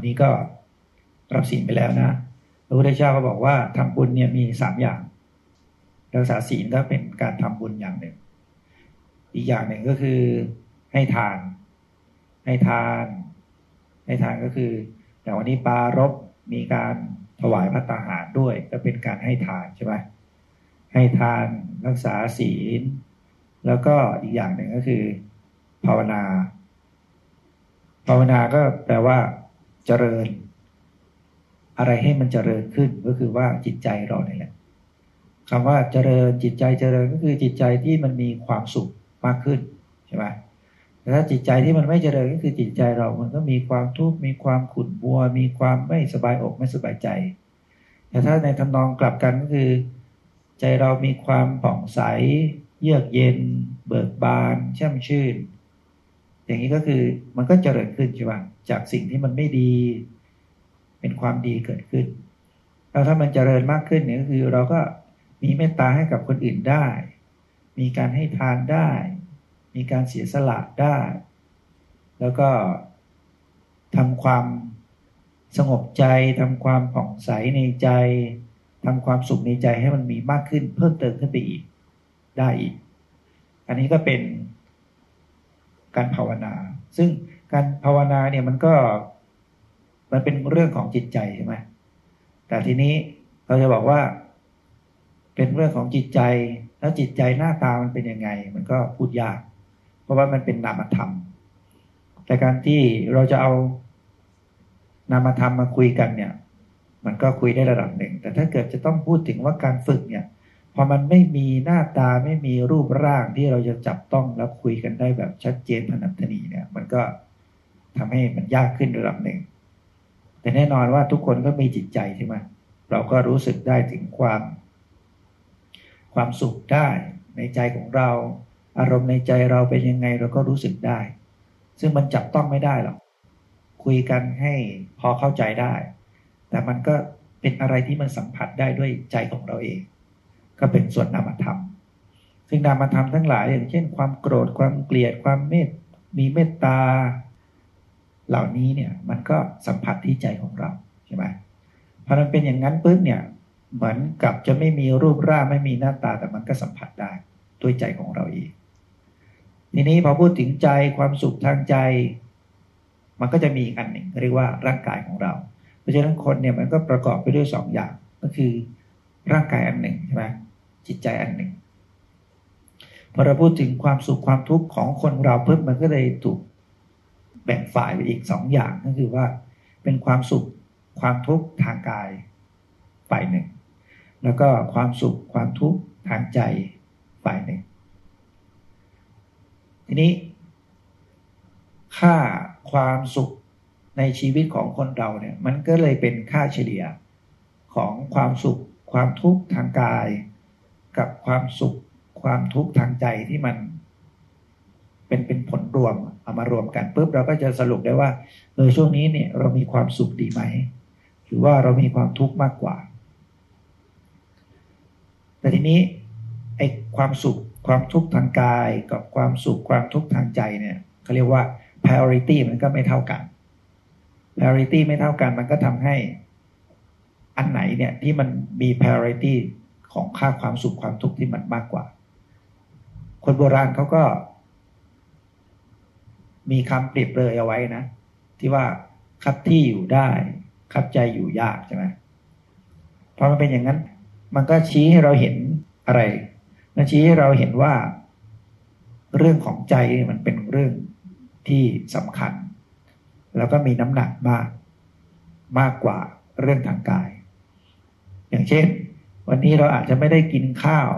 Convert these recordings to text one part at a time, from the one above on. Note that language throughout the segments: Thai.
คนนี้ก็รับศีลไปแล้วนะพระพุทธเจ้าก็บอกว่าทำบุญเนี่ยมีสามอย่าง รักษาศีลก็เป็นการทำบุญอย่างหนึ่ง อีกอย่างหนึ่งก็คือให้ทาน ให้ทาน ให้ทานก็คือแต่วันนี้ปารบมีการถวายพระตาหารด้วย ก็เป็นการให้ทานใช่ไหมให้ทานรักษาศีล แล้วก็อีกอย่างหนึ่งก็คือ ภาวนา ภาวนาก็แปลว่า เจริญ อะไรให้มันเจริญขึ้นก็คือว่าจิตใจเราเนี่ยแหละคำว่าเจริญจิตใจเจริญก็คือจิตใจที่มันมีความสุขมากขึ้นใช่ไหมแต่ถ้าจิตใจที่มันไม่เจริญก็คือจิตใจเรา มันก็มีความทุกข์ มีความขุ่นมัว มีความไม่สบายอกไม่สบายใจ แต่ถ้าในทำนองกลับกันก็คือ ใจเรามีความผ่องใส เยือกเย็น เบิกบานแช่มชื่น อย่างนี้ก็คือมันก็เจริญขึ้นใช่ไหม จากสิ่งที่มันไม่ดี เป็นความดีเกิดขึ้น แล้วถ้ามันเจริญมากขึ้นเนี่ยก็คือเราก็มีเมตตาให้กับคนอื่นได้ มีการให้ทานได้ มีการเสียสละได้ แล้วก็ทำความสงบใจทำความผ่องใสในใจทำความสุขในใจให้มันมีมากขึ้น เพิ่มเติมขึ้นไปอีกได้อีก อันนี้ก็เป็นการภาวนา ซึ่ง การภาวนาเนี่ยมันก็มันเป็นเรื่องของจิตใจใช่ไหมแต่ทีนี้เราจะบอกว่า เป็นเรื่องของจิตใจ แล้วจิตใจหน้าตามันเป็นยังไง มันก็พูดยาก เพราะว่ามันเป็นนามธรรม แต่การที่เราจะเอานามธรรมมาคุยกันเนี่ย มันก็คุยได้ระดับหนึ่ง แต่ถ้าเกิดจะต้องพูดถึงว่าการฝึกเนี่ย พอมันไม่มีหน้าตาไม่มีรูปร่างที่เราจะจับต้องแล้วคุยกันได้แบบชัดเจนถนัดถนีเนี่ย มันก็ ทำให้มันยากขึ้นระดับหนึ่ง แต่แน่นอนว่าทุกคนก็มีจิตใจใช่ไหมเราก็รู้สึกได้ถึงความ ความสุขได้ในใจของเรา อารมณ์ในใจเราเป็นยังไงเราก็รู้สึกได้ ซึ่งมันจับต้องไม่ได้หรอกคุยกันให้พอเข้าใจได้ แต่มันก็เป็นอะไรที่มันสัมผัสได้ด้วยใจของเราเอง ก็เป็นส่วนนามธรรม ซึ่งนามธรรมทั้งหลายอย่างเช่น ความโกรธความเกลียดความเมตมีเมตตา เหล่านี้เนี่ยมันก็สัมผัสที่ใจของเราใช่ไหมพอมันเป็นอย่างนั้นปุ๊บเนี่ยเหมือนกับจะไม่มีรูปร่างไม่มีหน้าตาแต่มันก็สัมผัสได้ด้วยใจของเราเองทีนี้พอพูดถึงใจความสุขทางใจ มันก็จะมีอีกอันหนึ่งเรียกว่าร่างกายของเรา เพราะฉะนั้นคนเนี่ยมันก็ประกอบไปด้วยสองอย่างก็คือร่างกายอันหนึ่งใช่ไหมจิตใจอันหนึ่งพอเราพูดถึงความสุขความทุกข์ของคนเราเพิ่มมันก็เลยถูก บ่งฝ่ายไปอีกสองอย่างก็คือว่า เป็นความสุขความทุกข์ทางกายฝ่ายหนึ่ง แล้วก็ความสุขความทุกข์ทางใจฝ่ายหนึ่ง ทีนี้ ค่าความสุขในชีวิตของคนเราเนี่ย มันก็เลยเป็นค่าเฉลี่ยของความสุขความทุกข์ทางกาย กับความสุขความทุกข์ทางใจที่มัน เป็นเป็นผลรวม เอามารวมกันปุ๊บเราก็จะสรุปได้ว่าเออช่วงนี้เนี่ยเรามีความสุขดีไหม หรือว่าเรามีความทุกข์มากกว่า แต่ทีนี้ไอ้ความสุขความทุกข์ทางกายกับความสุขความทุกข์ทางใจเนี่ยเขาเรียกว่า priority มันก็ไม่เท่ากัน priority ไม่เท่ากันมันก็ทำให้อันไหนเนี่ยที่มันมี priority ของค่าความสุขความทุกข์ที่มันมากกว่า คนโบราณเขาก็ มีคำเปรียบเลยเอาไว้นะ ที่ว่าคับที่อยู่ได้ คับใจอยู่ยากใช่ไหมพอมันเป็นอย่างนั้น มันก็ชี้ให้เราเห็นอะไรมันชี้ให้เราเห็นว่า เรื่องของใจมันเป็นเรื่องที่สำคัญ แล้วก็มีน้ำหนักมากมากกว่าเรื่องทางกาย อย่างเช่น วันนี้เราอาจจะไม่ได้กินข้าว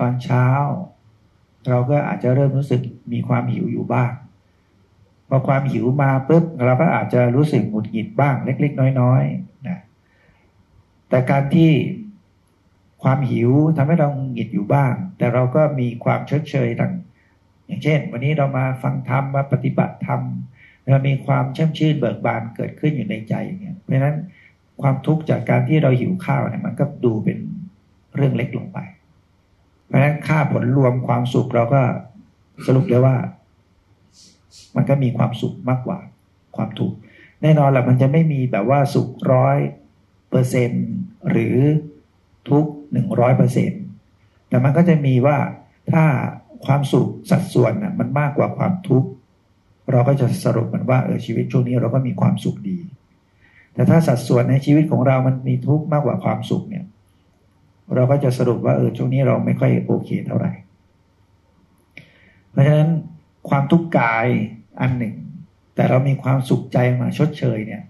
ตอนเช้า เราก็อาจจะเริ่มรู้สึกมีความหิวอยู่บ้าง อความหิวมาปุ๊บเราก็อาจจะรู้สึกหงุดหงิดบ้างเล็ก ๆ น้อยๆนะแต่การที่ความหิวทำให้เราหงิดอยู่บ้าง แต่เราก็มีความชดเชยต่างอย่างเช่น วันนี้เรามาฟังธรรมมาปฏิบัติธรรมเรามีความช่ำชื่นเบิกบานเกิดขึ้นอยู่ในใจอย่างเงี้ยเพราะฉะนั้นความทุกข์จากการที่เราหิวข้าวเนี่ยมันก็ดูเป็นเรื่องเล็กลงไป เพราะฉะนั้นค่าผลรวมความสุขเราก็สรุปได้ว่า มันก็มีความสุขมากกว่าความทุกข์แน่นอนแหละมันจะไม่มีแบบว่าสุขร้อยเปอร์เซ็นหรือทุกหนึ่งร้อยเปอร์เซ็นแต่มันก็จะมีว่าถ้าความสุขสัดส่วนน่ะมันมากกว่าความทุกข์เราก็จะสรุปมันว่าเออชีวิตช่วงนี้เราก็มีความสุขดี แต่ถ้าสัดส่วนในชีวิตของเรามันมีทุกข์มากกว่าความสุขเนี่ย เราก็จะสรุปว่าเออช่วงนี้เราไม่ค่อยโอเคเท่าไหร่ เพราะฉะนั้น ความทุกข์กายอันหนึ่ง แต่เรามีความสุขใจมาชดเชยเนี่ย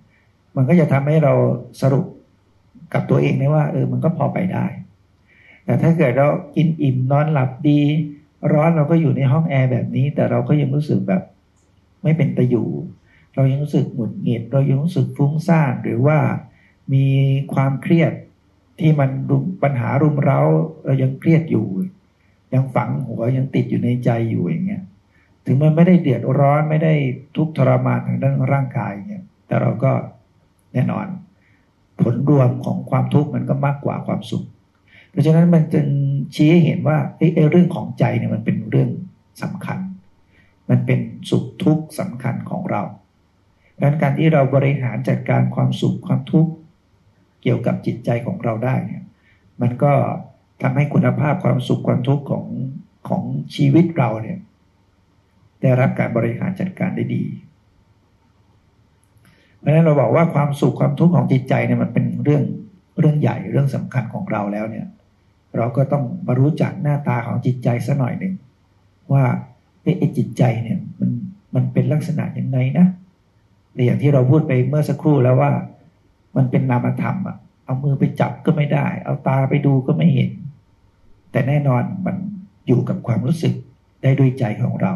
มันก็จะทำให้เราสรุปกับตัวเองได้ว่าเออมันก็พอไปได้ แต่ถ้าเกิดเรากินอิ่มนอนหลับดี ร้อนเราก็อยู่ในห้องแอร์แบบนี้ แต่เราก็ยังรู้สึกแบบ ไม่เป็นตะอยู่ เรายังรู้สึกหงุดหงิด เรายังรู้สึกฟุ้งซ่านหรือว่ามีความเครียดที่มันปัญหารุมเร้าเรายังเครียดอยู่ ยังฝังหัวยังติดอยู่ในใจอยู่อย่างเงี้ย ถึงมันไม่ได้เดือดร้อนไม่ได้ทุกข์ทรมานทางด้านร่างกายเนี่ย แต่เราก็แน่นอน ผลรวมของความทุกข์มันก็มากกว่าความสุข เพราะฉะนั้นมันจึงชี้ให้เห็นว่าไอ้เรื่องของใจเนี่ยมันเป็นเรื่องสำคัญ มันเป็นสุขทุกข์สำคัญของเราดังนั้นการที่เราบริหารจัดการความสุขความทุกข์เกี่ยวกับจิตใจของเราได้เนี่ย มันก็ทำให้คุณภาพความสุขความทุกข์ของของชีวิตเราเนี่ย ได้รับการบริหารจัดการได้ดี เพราะฉะนั้นเราบอกว่าความสุขความทุกข์ของจิตใจเนี่ยมันเป็นเรื่องเรื่องใหญ่เรื่องสำคัญของเราแล้วเนี่ย เราก็ต้องมารู้จักหน้าตาของจิตใจสัหน่อยหนึ่งว่าไอ้จิตใจเนี่ยมันมันเป็นลักษณะยังไงนะแต่อย่างที่เราพูดไปเมื่อสักครู่แล้วว่า มันเป็นนามธรรมอะเอามือไปจับก็ไม่ได้ เอาตาไปดูก็ไม่เห็น แต่แน่นอนมันอยู่กับความรู้สึกได้ด้วยใจของเรา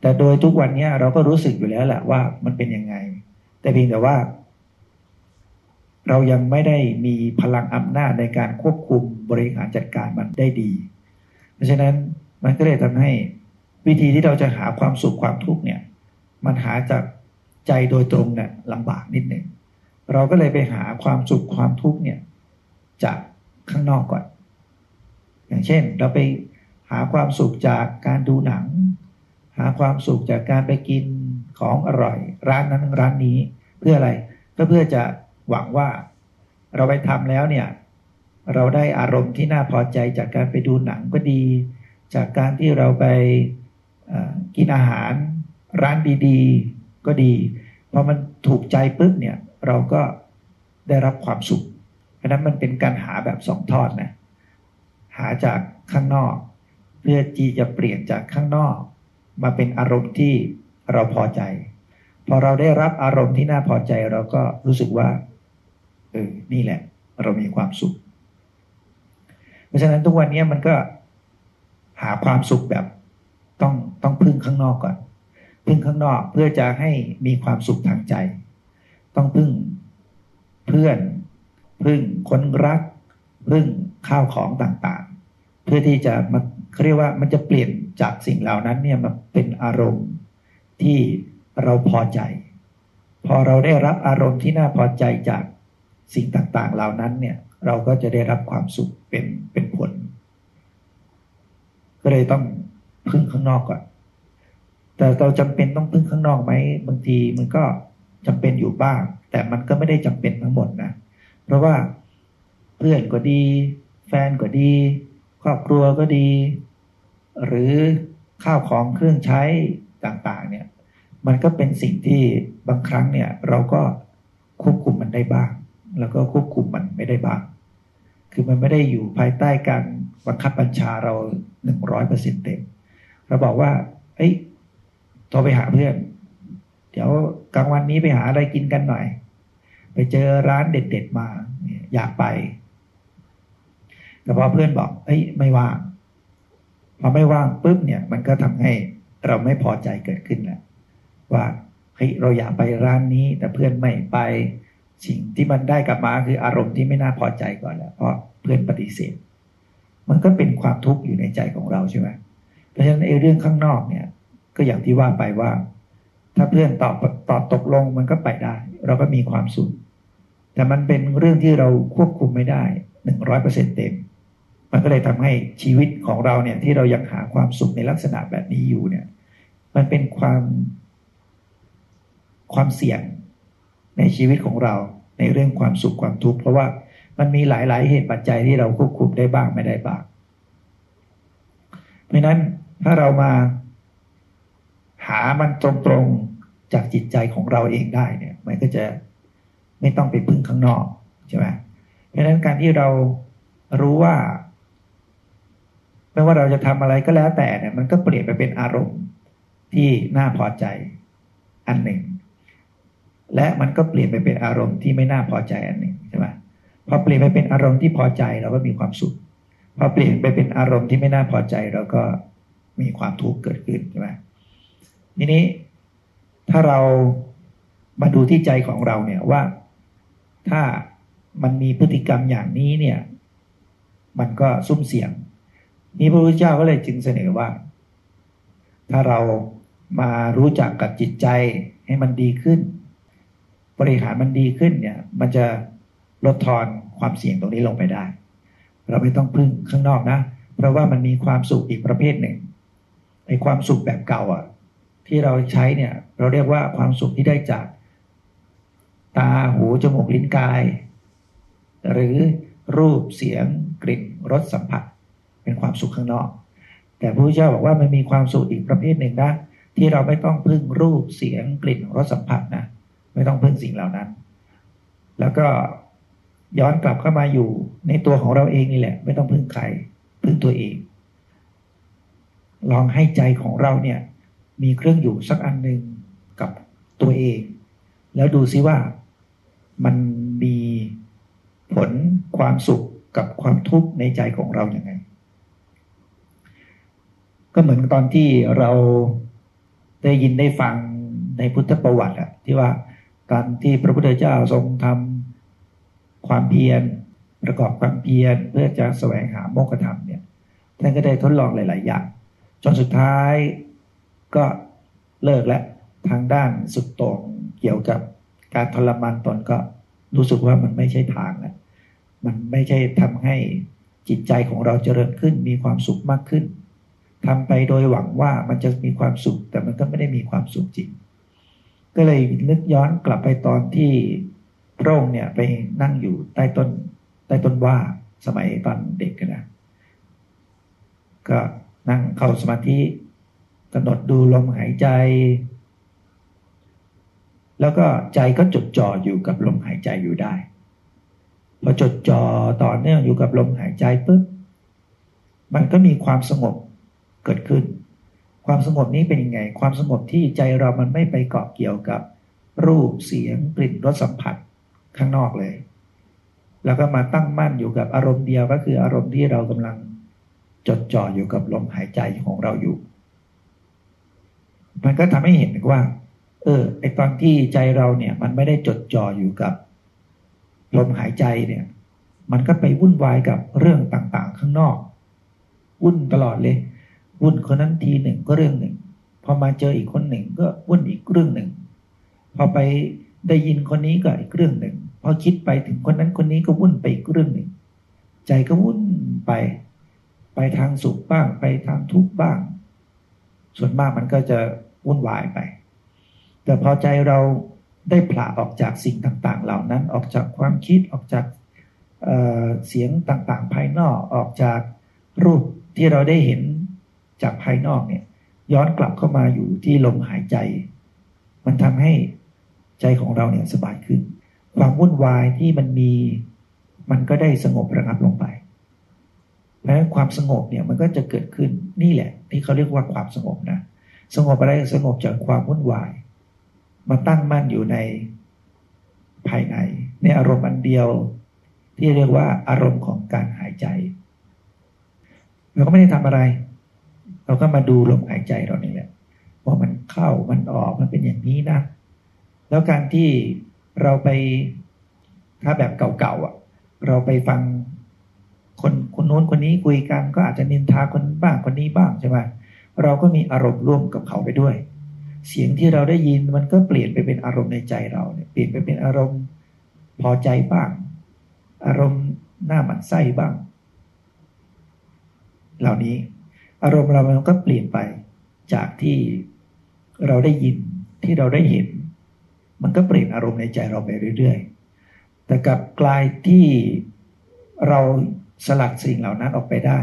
แต่โดยทุกวันนี้เราก็รู้สึกอยู่แล้วแหละว่ามันเป็นยังไง แต่เพียงแต่ว่า เรายังไม่ได้มีพลังอำนาจในการควบคุมบริหารจัดการมันได้ดี เพราะฉะนั้นมันก็เลยทำให้วิธีที่เราจะหาความสุขความทุกข์เนี่ย มันหาจากใจโดยตรงเนี่ยลำบากนิดหนึ่งเราก็เลยไปหาความสุขความทุกข์เนี่ย จากข้างนอกก่อน อย่างเช่น เราไปหาความสุขจากการดูหนัง หาความสุขจากการไปกินของอร่อย ร้านนั้นร้านนี้เพื่ออะไร ก็เพื่อจะหวังว่าเราไปทำแล้วเนี่ย เราได้อารมณ์ที่น่าพอใจจากการไปดูหนังก็ดี จากการที่เราไปกินอาหารร้านดีๆ ก็ดีพอมันถูกใจปุ๊บเนี่ย เราก็ได้รับความสุขเพราะนั้นมันเป็นการหาแบบสองทอดนะหาจากข้างนอก เพื่อที่จะเปลี่ยนจากข้างนอก มาเป็นอารมณ์ที่เราพอใจ พอเราได้รับอารมณ์ที่น่าพอใจเราก็รู้สึกว่าเออนี่แหละ เรามีความสุข เพราะฉะนั้นทุกวันนี้มันก็หาความสุขแบบต้องต้องพึ่งข้างนอกก่อน พึ่งข้างนอกเพื่อจะให้มีความสุขทางใจ ต้องพึ่งเพื่อน พึ่งคนรัก พึ่งข้าวของต่างๆ เพื่อที่จะมา เขาเรียกว่ามันจะเปลี่ยนจากสิ่งเหล่านั้นเนี่ยมาเป็นอารมณ์ที่เราพอใจ พอเราได้รับอารมณ์ที่น่าพอใจจากสิ่งต่างๆ เหล่านั้นเนี่ยเราก็จะได้รับความสุขเป็นเป็นผล ก็เลยต้องพึ่งข้างนอกก่อนแต่เราจำเป็นต้องพึ่งข้างนอกไหมบางทีมันก็จำเป็นอยู่บ้าง แต่มันก็ไม่ได้จำเป็นทั้งหมดนะเพราะว่าเพื่อนก็ดี แฟนก็ดี ครอบครัวก็ดี หรือข้าวของเครื่องใช้ต่างๆ เนี่ย มันก็เป็นสิ่งที่บางครั้งเนี่ย เราก็ควบคุมมันได้บ้าง แล้วก็ควบคุมมันไม่ได้บ้าง คือมันไม่ได้อยู่ภายใต้การบังคับบัญชาเราหนึ่งร้อยเปอร์เซ็นเต็มเราบอกว่าเอ้ยโทรไปหาเพื่อน เดี๋ยวกลางวันนี้ไปหาอะไรกินกันหน่อย ไปเจอร้านเด็ด ๆ มาอยากไป แต่พอเพื่อนบอก เอ้ย ไม่ว่าง พอไม่ว่างปุ๊บเนี่ย มันก็ทำให้เราไม่พอใจเกิดขึ้นแหละว่าเฮ้ยเราอยากไปร้านนี้ แต่เพื่อนไม่ไปสิ่งที่มันได้กลับมาคืออารมณ์ที่ไม่น่าพอใจก่อนแล้วเพราะเพื่อนปฏิเสธ มันก็เป็นความทุกข์อยู่ในใจของเราใช่ไหมเพราะฉะนั้นไอ้เรื่องข้างนอกเนี่ย ก็อย่างที่ว่าไปว่า ถ้าเพื่อนตอบตอบตกลงมันก็ไปได้ เราก็มีความสุขแต่มันเป็นเรื่องที่เราควบคุมไม่ได้หนึ่งร้อยเปอร์เซ็นต์เต็ม มันก็เลยทำให้ชีวิตของเราเนี่ยที่เรายังหาความสุขในลักษณะแบบนี้อยู่เนี่ย มันเป็นความความเสี่ยงในชีวิตของเราในเรื่องความสุขความทุกข์เพราะว่ามันมีหลาย ๆ เหตุปัจจัยที่เราควบคุมได้บ้างไม่ได้บ้าง เพราะนั้นถ้าเรามาหามันตรงๆจากจิตใจของเราเองได้เนี่ย มันก็จะไม่ต้องไปพึ่งข้างนอกใช่ไหมเพราะนั้นการที่เรารู้ว่า ไม่ว่าเราจะทำอะไรก็แล้วแต่เนี่ย มันก็เปลี่ยนไปเป็นอารมณ์ที่น่าพอใจอันหนึ่ง และมันก็เปลี่ยนไปเป็นอารมณ์ที่ไม่น่าพอใจอันหนึ่งใช่ไหมพอเปลี่ยนไปเป็นอารมณ์ที่พอใจเราก็มีความสุขพอเปลี่ยนไปเป็นอารมณ์ที่ไม่น่าพอใจเราก็มีความทุกข์เกิดขึ้นใช่ไหมทีนี้ถ้าเรามาดูที่ใจของเราเนี่ยว่าถ้ามันมีพฤติกรรมอย่างนี้เนี่ย มันก็ซุ่มเสี่ยง นี่พระพุทธเจ้าก็เลยจึงเสนอว่า ถ้าเรามารู้จักกับจิตใจให้มันดีขึ้น บริหารมันดีขึ้นเนี่ย มันจะลดทอนความเสี่ยงตรงนี้ลงไปได้ เราไม่ต้องพึ่งข้างนอกนะ เพราะว่ามันมีความสุขอีกประเภทหนึ่งไอ้ความสุขแบบเก่าอะ ที่เราใช้เนี่ย เราเรียกว่าความสุขที่ได้จาก ตาหูจมูกลิ้นกาย หรือรูปเสียงกลิ่นรสสัมผัส เป็นความสุขข้างนอก แต่พระพุทธเจ้าบอกว่ามันมีความสุขอีกประเภทหนึ่งนะที่เราไม่ต้องพึ่งรูปเสียงกลิ่นรสสัมผัสนะไม่ต้องพึ่งสิ่งเหล่านั้น แล้วก็ย้อนกลับเข้ามาอยู่ในตัวของเราเองนี่แหละ ไม่ต้องพึ่งใครพึ่งตัวเอง ลองให้ใจของเราเนี่ย มีเครื่องอยู่สักอันหนึ่งกับตัวเอง แล้วดูซิว่ามันมีผลความสุขกับความทุกข์ในใจของเราอย่างไง ก็เหมือนตอนที่เราได้ยินได้ฟังในพุทธประวัติอะที่ว่าการที่พระพุทธเจ้าทรงทำความเพียรประกอบความเพียรเพื่อจะแสวงหาโมกขธรรมเนี่ยท่านก็ได้ทดลองหลาย ๆ อย่าง จนสุดท้ายก็เลิกและทางด้านสุดตรงเกี่ยวกับการทรมานตนก็รู้สึกว่ามันไม่ใช่ทางแล้วมันไม่ใช่ทำให้จิตใจของเราเจริญขึ้นมีความสุขมากขึ้น ทำไปโดยหวังว่ามันจะมีความสุข แต่มันก็ไม่ได้มีความสุขจริง ก็เลยนึกย้อนกลับไปตอนที่พระองค์เนี่ยไปนั่งอยู่ใต้ต้นใต้ต้นว่าสมัยตอนเด็กกันนะก็นั่งเข้าสมาธิกำหนดดูลมหายใจ แล้วก็ใจก็จดจ่ออยู่กับลมหายใจอยู่ได้ พอจดจ่อต่อเนื่องอยู่กับลมหายใจปุ๊บมันก็มีความสงบ เกิดขึ้น ความสงบนี้เป็นยังไง ความสงบที่ใจเรามันไม่ไปเกาะเกี่ยวกับ รูปเสียงกลิ่นรสสัมผัสข้างนอกเลย แล้วก็มาตั้งมั่นอยู่กับอารมณ์เดียวก็คืออารมณ์ที่เรากำลังจดจ่ออยู่กับลมหายใจของเราอยู่ มันก็ทำให้เห็นว่า เออไอตอนที่ใจเราเนี่ย มันไม่ได้จดจ่ออยู่กับลมหายใจเนี่ย มันก็ไปวุ่นวายกับเรื่องต่างๆ ข้างนอก วุ่นตลอดเลย วุ่นคนนั้นทีหนึ่งก็เรื่องหนึ่ง พอมาเจออีกคนหนึ่งก็วุ่นอีกเรื่องหนึ่ง พอไปได้ยินคนนี้ก็อีกเรื่องหนึ่ง พอคิดไปถึงคนนั้นคนนี้ก็วุ่นไปอีกเรื่องหนึ่ง ใจก็วุ่นไป ไปทางสุขบ้าง ไปทางทุกข์บ้าง ส่วนมากมันก็จะวุ่นวายไป แต่พอใจเราได้ผละออกจากสิ่งต่างๆ เหล่านั้น ออกจากความคิด ออกจากเเสียงต่างๆ ภายนอก ออกจากรูปที่เราได้เห็น จากภายนอกเนี่ย ย้อนกลับเข้ามาอยู่ที่ลมหายใจ มันทำให้ใจของเราเนี่ยสบายขึ้น ความวุ่นวายที่มันมี มันก็ได้สงบระงับลงไปเพราะฉะนั้นความสงบเนี่ยมันก็จะเกิดขึ้นนี่แหละ ที่เขาเรียกว่าความสงบนะสงบอะไรสงบจากความวุ่นวาย มาตั้งมั่นอยู่ในภายใน ในอารมณ์อันเดียว ที่เรียกว่าอารมณ์ของการหายใจ เราก็ไม่ได้ทำอะไร เราก็มาดูลมหายใจเรานี่แหละว่ามันเข้ามันออกมันเป็นอย่างนี้นะ แล้วการที่เราไปถ้าแบบเก่าๆอะ เราไปฟังคนคนโน้นคนนี้คุยกันก็อาจจะนินทาคนบ้างคนนี้บ้างใช่ไหมเราก็มีอารมณ์ร่วมกับเขาไปด้วย เสียงที่เราได้ยินมันก็เปลี่ยนไปเป็นอารมณ์ในใจเราเนี่ยเปลี่ยนไปเป็นอารมณ์พอใจบ้าง อารมณ์หน้าหมันไส้บ้าง เหล่านี้ อารมณ์เรามันก็เปลี่ยนไป จากที่เราได้ยินที่เราได้เห็น มันก็เปลี่ยนอารมณ์ในใจเราไปเรื่อยๆ แต่กับกลายที่เราสลัดสิ่งเหล่านั้นออกไปได้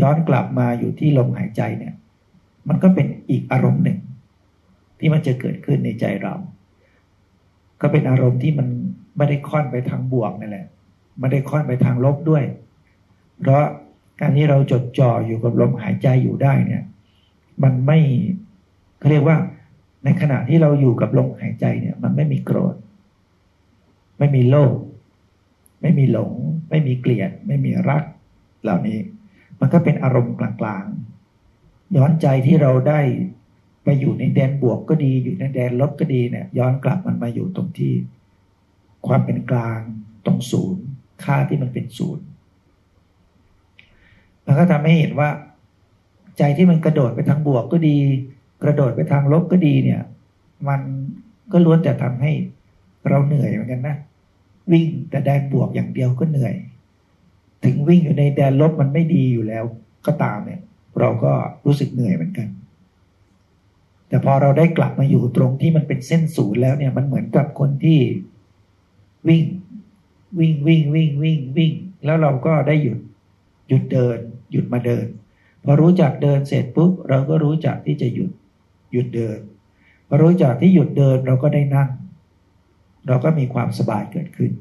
ย้อนกลับมาอยู่ที่ลมหายใจเนี่ย มันก็เป็นอีกอารมณ์หนึ่ง ที่มันจะเกิดขึ้นในใจเรา ก็เป็นอารมณ์ที่มันไม่ได้ค่อนไปทางบวกนั่นแหละไม่ได้ค่อนไปทางลบด้วย เพราะ การที่เราจดจ่ออยู่กับลมหายใจอยู่ได้เนี่ย มันไม่เขาเรียกว่า ในขณะที่เราอยู่กับลมหายใจเนี่ย มันไม่มีโกรธ ไม่มีโลภไม่มีหลง ไม่มีเกลียด ไม่มีรัก เหล่านี้ มันก็เป็นอารมณ์กลางๆ ย้อนใจที่เราได้ไปอยู่ในแดนบวกก็ดี อยู่ในแดนลบก็ดีเนี่ย ย้อนกลับมันมาอยู่ตรงที่ ความเป็นกลางตรงศูนย์ค่าที่มันเป็นศูนย์ มันก็ทำให้เห็นว่า ใจที่มันกระโดดไปทางบวกก็ดี กระโดดไปทางลบก็ดีเนี่ย มันก็ล้วนแต่ทำให้เราเหนื่อยเหมือนกันนะวิ่งแต่แดนบวกอย่างเดียวก็เหนื่อย ถึงวิ่งอยู่ในแดนลบมันไม่ดีอยู่แล้ว ก็ตามเนี่ย เราก็รู้สึกเหนื่อยเหมือนกัน แต่พอเราได้กลับมาอยู่ตรงที่มันเป็นเส้นศูนย์แล้วเนี่ย มันเหมือนกับคนที่วิ่ง วิ่งวิ่งวิ่งวิ่งวิ่ง แล้วเราก็ได้หยุดหยุดเดิน หยุดมาเดิน พอรู้จักเดินเสร็จปุ๊บเราก็รู้จักที่จะหยุดหยุดเดิน พอรู้จักที่หยุดเดินเราก็ได้นั่ง เราก็มีความสบายเกิดขึ้น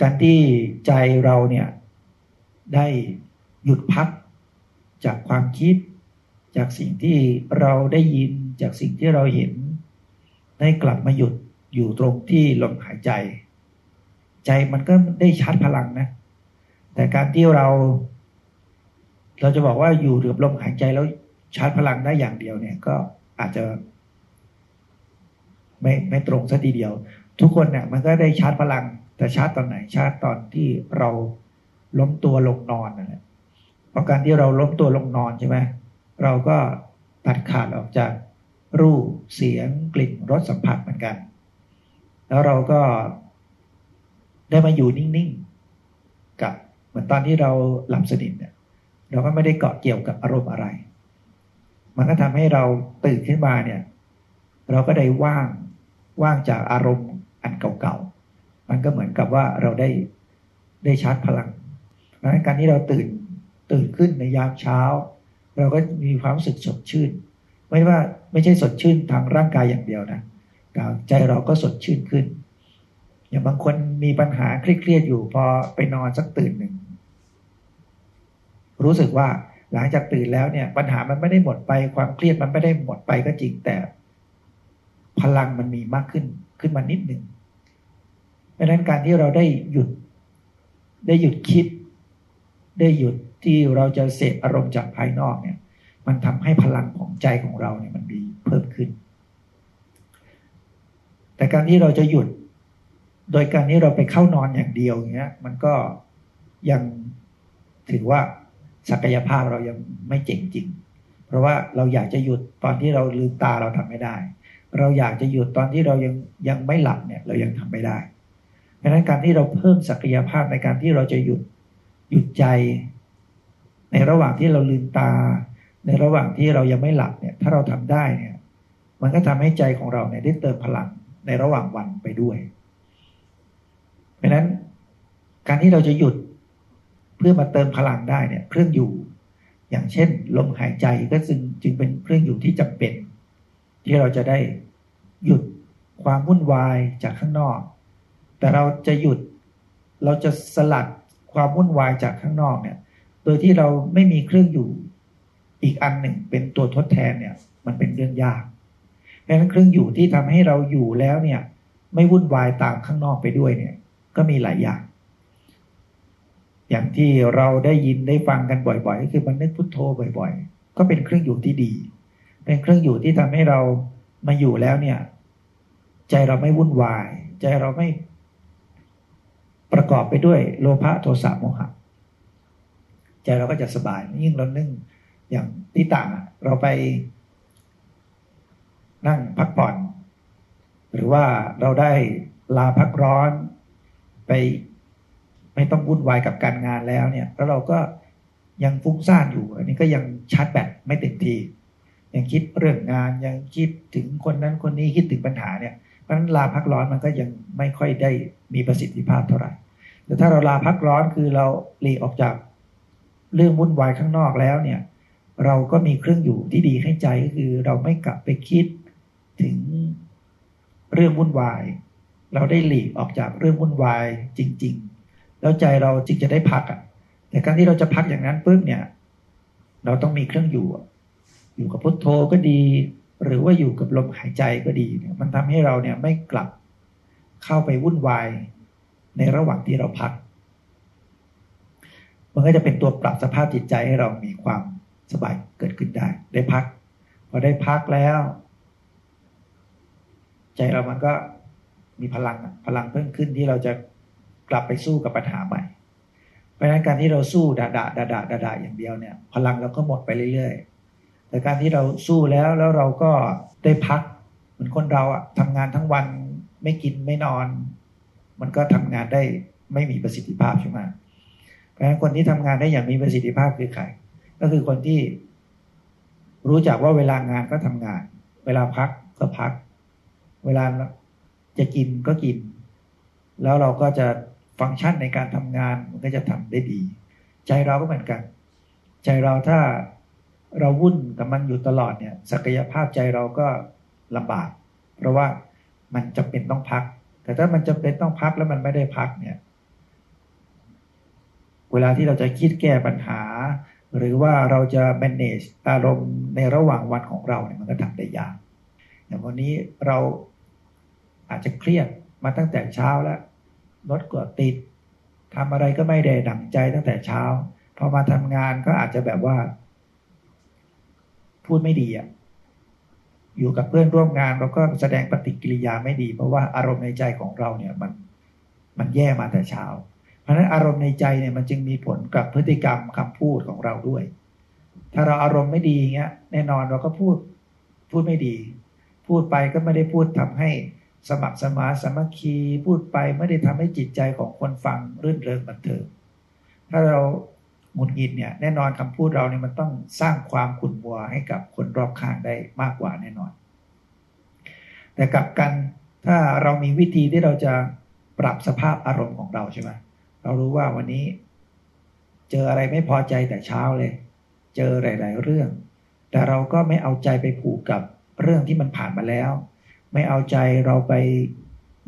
การที่ใจเราเนี่ยได้หยุดพักจากความคิด จากสิ่งที่เราได้ยินจากสิ่งที่เราเห็น ได้กลับมาหยุดอยู่ตรงที่ลมหายใจ ใจมันก็ได้ชาร์จพลังนะ แต่การที่เรา เราจะบอกว่าอยู่กับลมหายใจแล้วชาร์จพลังได้อย่างเดียวเนี่ย ก็อาจจะ ไม่ไม่ตรงซะทีเดียว ทุกคนเนี่ย มันก็ได้ชาร์จพลัง แต่ชาร์จตอนไหน ชาร์จตอนที่เราล้มตัวลงนอนนั่นแหละเพราะการที่เราล้มตัวลงนอนใช่ไหมเราก็ตัดขาดออกจากรูปเสียงกลิ่นรสสัมผัสเหมือนกัน แล้วเราก็ได้มาอยู่นิ่งๆกับเหมือนตอนที่เราหลับสนิทเนี่ย เราก็ไม่ได้เกาะเกี่ยวกับอารมณ์อะไร มันก็ทำให้เราตื่นขึ้นมาเนี่ย เราก็ได้ว่างว่างจากอารมณ์อันเก่าๆ มันก็เหมือนกับว่าเราได้ได้ชาร์จพลังเพราะฉะนั้นการที่เราตื่นตื่นขึ้นในยามเช้า เราก็มีความรู้สึกสดชื่น ไม่ว่าไม่ใช่สดชื่นทางร่างกายอย่างเดียวนะใจเราก็สดชื่นขึ้น อย่างบางคนมีปัญหาเครียดๆอยู่พอไปนอนสักตื่นหนึ่ง รู้สึกว่าหลังจากตื่นแล้วเนี่ย ปัญหามันไม่ได้หมดไป ความเครียดมันไม่ได้หมดไปก็จริงแต่ พลังมันมีมากขึ้นขึ้นมานิดหนึ่งเพราะนั้นการที่เราได้หยุด ได้หยุดคิด ได้หยุดที่เราจะเสพอารมณ์จากภายนอกเนี่ย มันทำให้พลังของใจของเราเนี่ยมันมีเพิ่มขึ้น แต่การที่เราจะหยุด โดยการที่เราไปเข้านอนอย่างเดียวเงี้ย มันก็ยังถือว่า ศักยภาพเรายังไม่เจ๋งจริง เพราะว่าเราอยากจะหยุดตอนที่เราลืมตาเราทำไม่ได้ เราอยากจะหยุดตอนที่เรายังยังไม่หลับเนี่ยเรายังทำไม่ได้ เพราะฉะนั้นการที่เราเพิ่มศักยภาพในการที่เราจะหยุดหยุดใจ ในระหว่างที่เราลืมตา ในระหว่างที่เรายังไม่หลับเนี่ยถ้าเราทำได้เนี่ยมันก็ทำให้ใจของเราเนี่ยได้เติมพลังในระหว่างวันไปด้วย เพราะฉะนั้นการที่เราจะหยุด พื่อมาเติมพลังได้เนี่ยเครื่องอยู่ อย่างเช่น ลมหายใจก็จึงจึงเป็นเครื่องอยู่ที่จำเป็น ที่เราจะได้หยุดความวุ่นวายจากข้างนอก แต่เราจะหยุดเราจะสลัดความวุ่นวายจากข้างนอกเนี่ย โดยที่เราไม่มีเครื่องอยู่อีกอันหนึ่งเป็นตัวทดแทนเนี่ย มันเป็นเรื่องยากเพราะฉะนั้นเครื่องอยู่ที่ทำให้เราอยู่แล้วเนี่ย ไม่วุ่นวายตามข้างนอกไปด้วยเนี่ย ก็มีหลายอย่าง อย่างที่เราได้ยินได้ฟังกันบ่อยๆก็คือมันนึกพุทโธบ่อย ๆ ก็เป็นเครื่องอยู่ที่ดี เป็นเครื่องอยู่ที่ทำให้เรามาอยู่แล้วเนี่ย ใจเราไม่วุ่นวาย ใจเราไม่ประกอบไปด้วยโลภะโทสะโมหะใจเราก็จะสบายยิ่งเรานึ่งอย่างที่ต่างเราไป นั่งพักผ่อน หรือว่าเราได้ลาพักร้อนไป ไม่ต้องวุ่นวายกับการงานแล้วเนี่ย แล้วเราก็ยังฟุ้งซ่านอยู่ อันนี้ก็ยังชาร์จแบตไม่เต็มทียังคิดเรื่องงานยังคิดถึงคนนั้นคนนี้คิดถึงปัญหาเนี่ยเพราะฉะนั้นลาพักร้อนมันก็ยังไม่ค่อยได้มีประสิทธิภาพเท่าไหร่ แต่ถ้าเราลาพักร้อนคือเราหลีกออกจากเรื่องวุ่นวายข้างนอกแล้วเนี่ย เราก็มีเครื่องอยู่ที่ดีให้ใจก็คือเราไม่กลับไปคิดถึงเรื่องวุ่นวาย เราได้หลีกออกจากเรื่องวุ่นวายจริง ๆ แล้วใจเราจึงจะได้พักอะ แต่การที่เราจะพักอย่างนั้นปุ๊บเนี่ย เราต้องมีเครื่องอยู่ อยู่กับพุทโธก็ดี หรือว่าอยู่กับลมหายใจก็ดีเนี่ยมันทำให้เราเนี่ยไม่กลับเข้าไปวุ่นวายในระหว่างที่เราพัก มันก็จะเป็นตัวปรับสภาพจิตใจให้เรามีความสบายเกิดขึ้นได้ ได้พัก พอได้พักแล้ว ใจเรามันก็มีพลังพลังเพิ่มขึ้นที่เราจะ กลับไปสู้กับปัญหาใหม่ เพราะฉะนั้นการที่เราสู้ด่าด่าด่าด่าด่าด่าอย่างเดียวเนี่ยพลังเราก็หมดไปเรื่อยๆ แต่การที่เราสู้แล้วแล้วเราก็ได้พักเหมือนคนเราอะทำงานทั้งวันไม่กินไม่นอน มันก็ทำงานได้ไม่มีประสิทธิภาพใช่ไหมเพราะฉะนั้นคนที่ทำงานได้อย่างมีประสิทธิภาพคือใคร ก็คือคนที่รู้จักว่าเวลางานก็ทำงาน เวลาพักก็พัก เวลาจะกินก็กิน แล้วเราก็จะ ฟังก์ชันในการทำงานมันก็จะทำได้ดี ใจเราก็เหมือนกัน ใจเราถ้าเราวุ่นกับมันอยู่ตลอดเนี่ยศักยภาพใจเราก็ลำบาก เพราะว่ามันจะเป็นต้องพัก แต่ถ้ามันจะเป็นต้องพักแล้วมันไม่ได้พักเนี่ย เวลาที่เราจะคิดแก้ปัญหา หรือว่าเราจะ manage อารมณ์ในระหว่างวันของเราเนี่ยมันก็ทำได้ยากอย่างวันนี้เราอาจจะเครียดมาตั้งแต่เช้าแล้ว รถก็ติดทำอะไรก็ไม่ได้ดั่งใจตั้งแต่เช้า พอมาทำงานก็อาจจะแบบว่า พูดไม่ดีอะอยู่กับเพื่อนร่วมงานเราก็แสดงปฏิกิริยาไม่ดี เพราะว่าอารมณ์ในใจของเราเนี่ยมันมันแย่มาแต่เช้า เพราะฉะนั้นอารมณ์ในใจเนี่ยมันจึงมีผลกับพฤติกรรมคำพูดของเราด้วย ถ้าเราอารมณ์ไม่ดีเงี้ยแน่นอนเราก็พูดพูดไม่ดี พูดไปก็ไม่ได้พูดทำให้ สมัครสมาสมัคคีพูดไปไม่ได้ทำให้จิตใจของคนฟังรื่นเริงบันเทิงถ้าเราหงุดหงิดเนี่ยแน่นอนคำพูดเราเนี่ยมันต้องสร้างความขุ่นมัวให้กับคนรอบข้างได้มากกว่าแน่นอน แต่กับกันถ้าเรามีวิธีที่เราจะปรับสภาพอารมณ์ของเราใช่ไหมเรารู้ว่าวันนี้ เจออะไรไม่พอใจแต่เช้าเลย เจอหลาย ๆ เรื่อง แต่เราก็ไม่เอาใจไปผูกกับเรื่องที่มันผ่านมาแล้ว ไม่เอาใจเราไป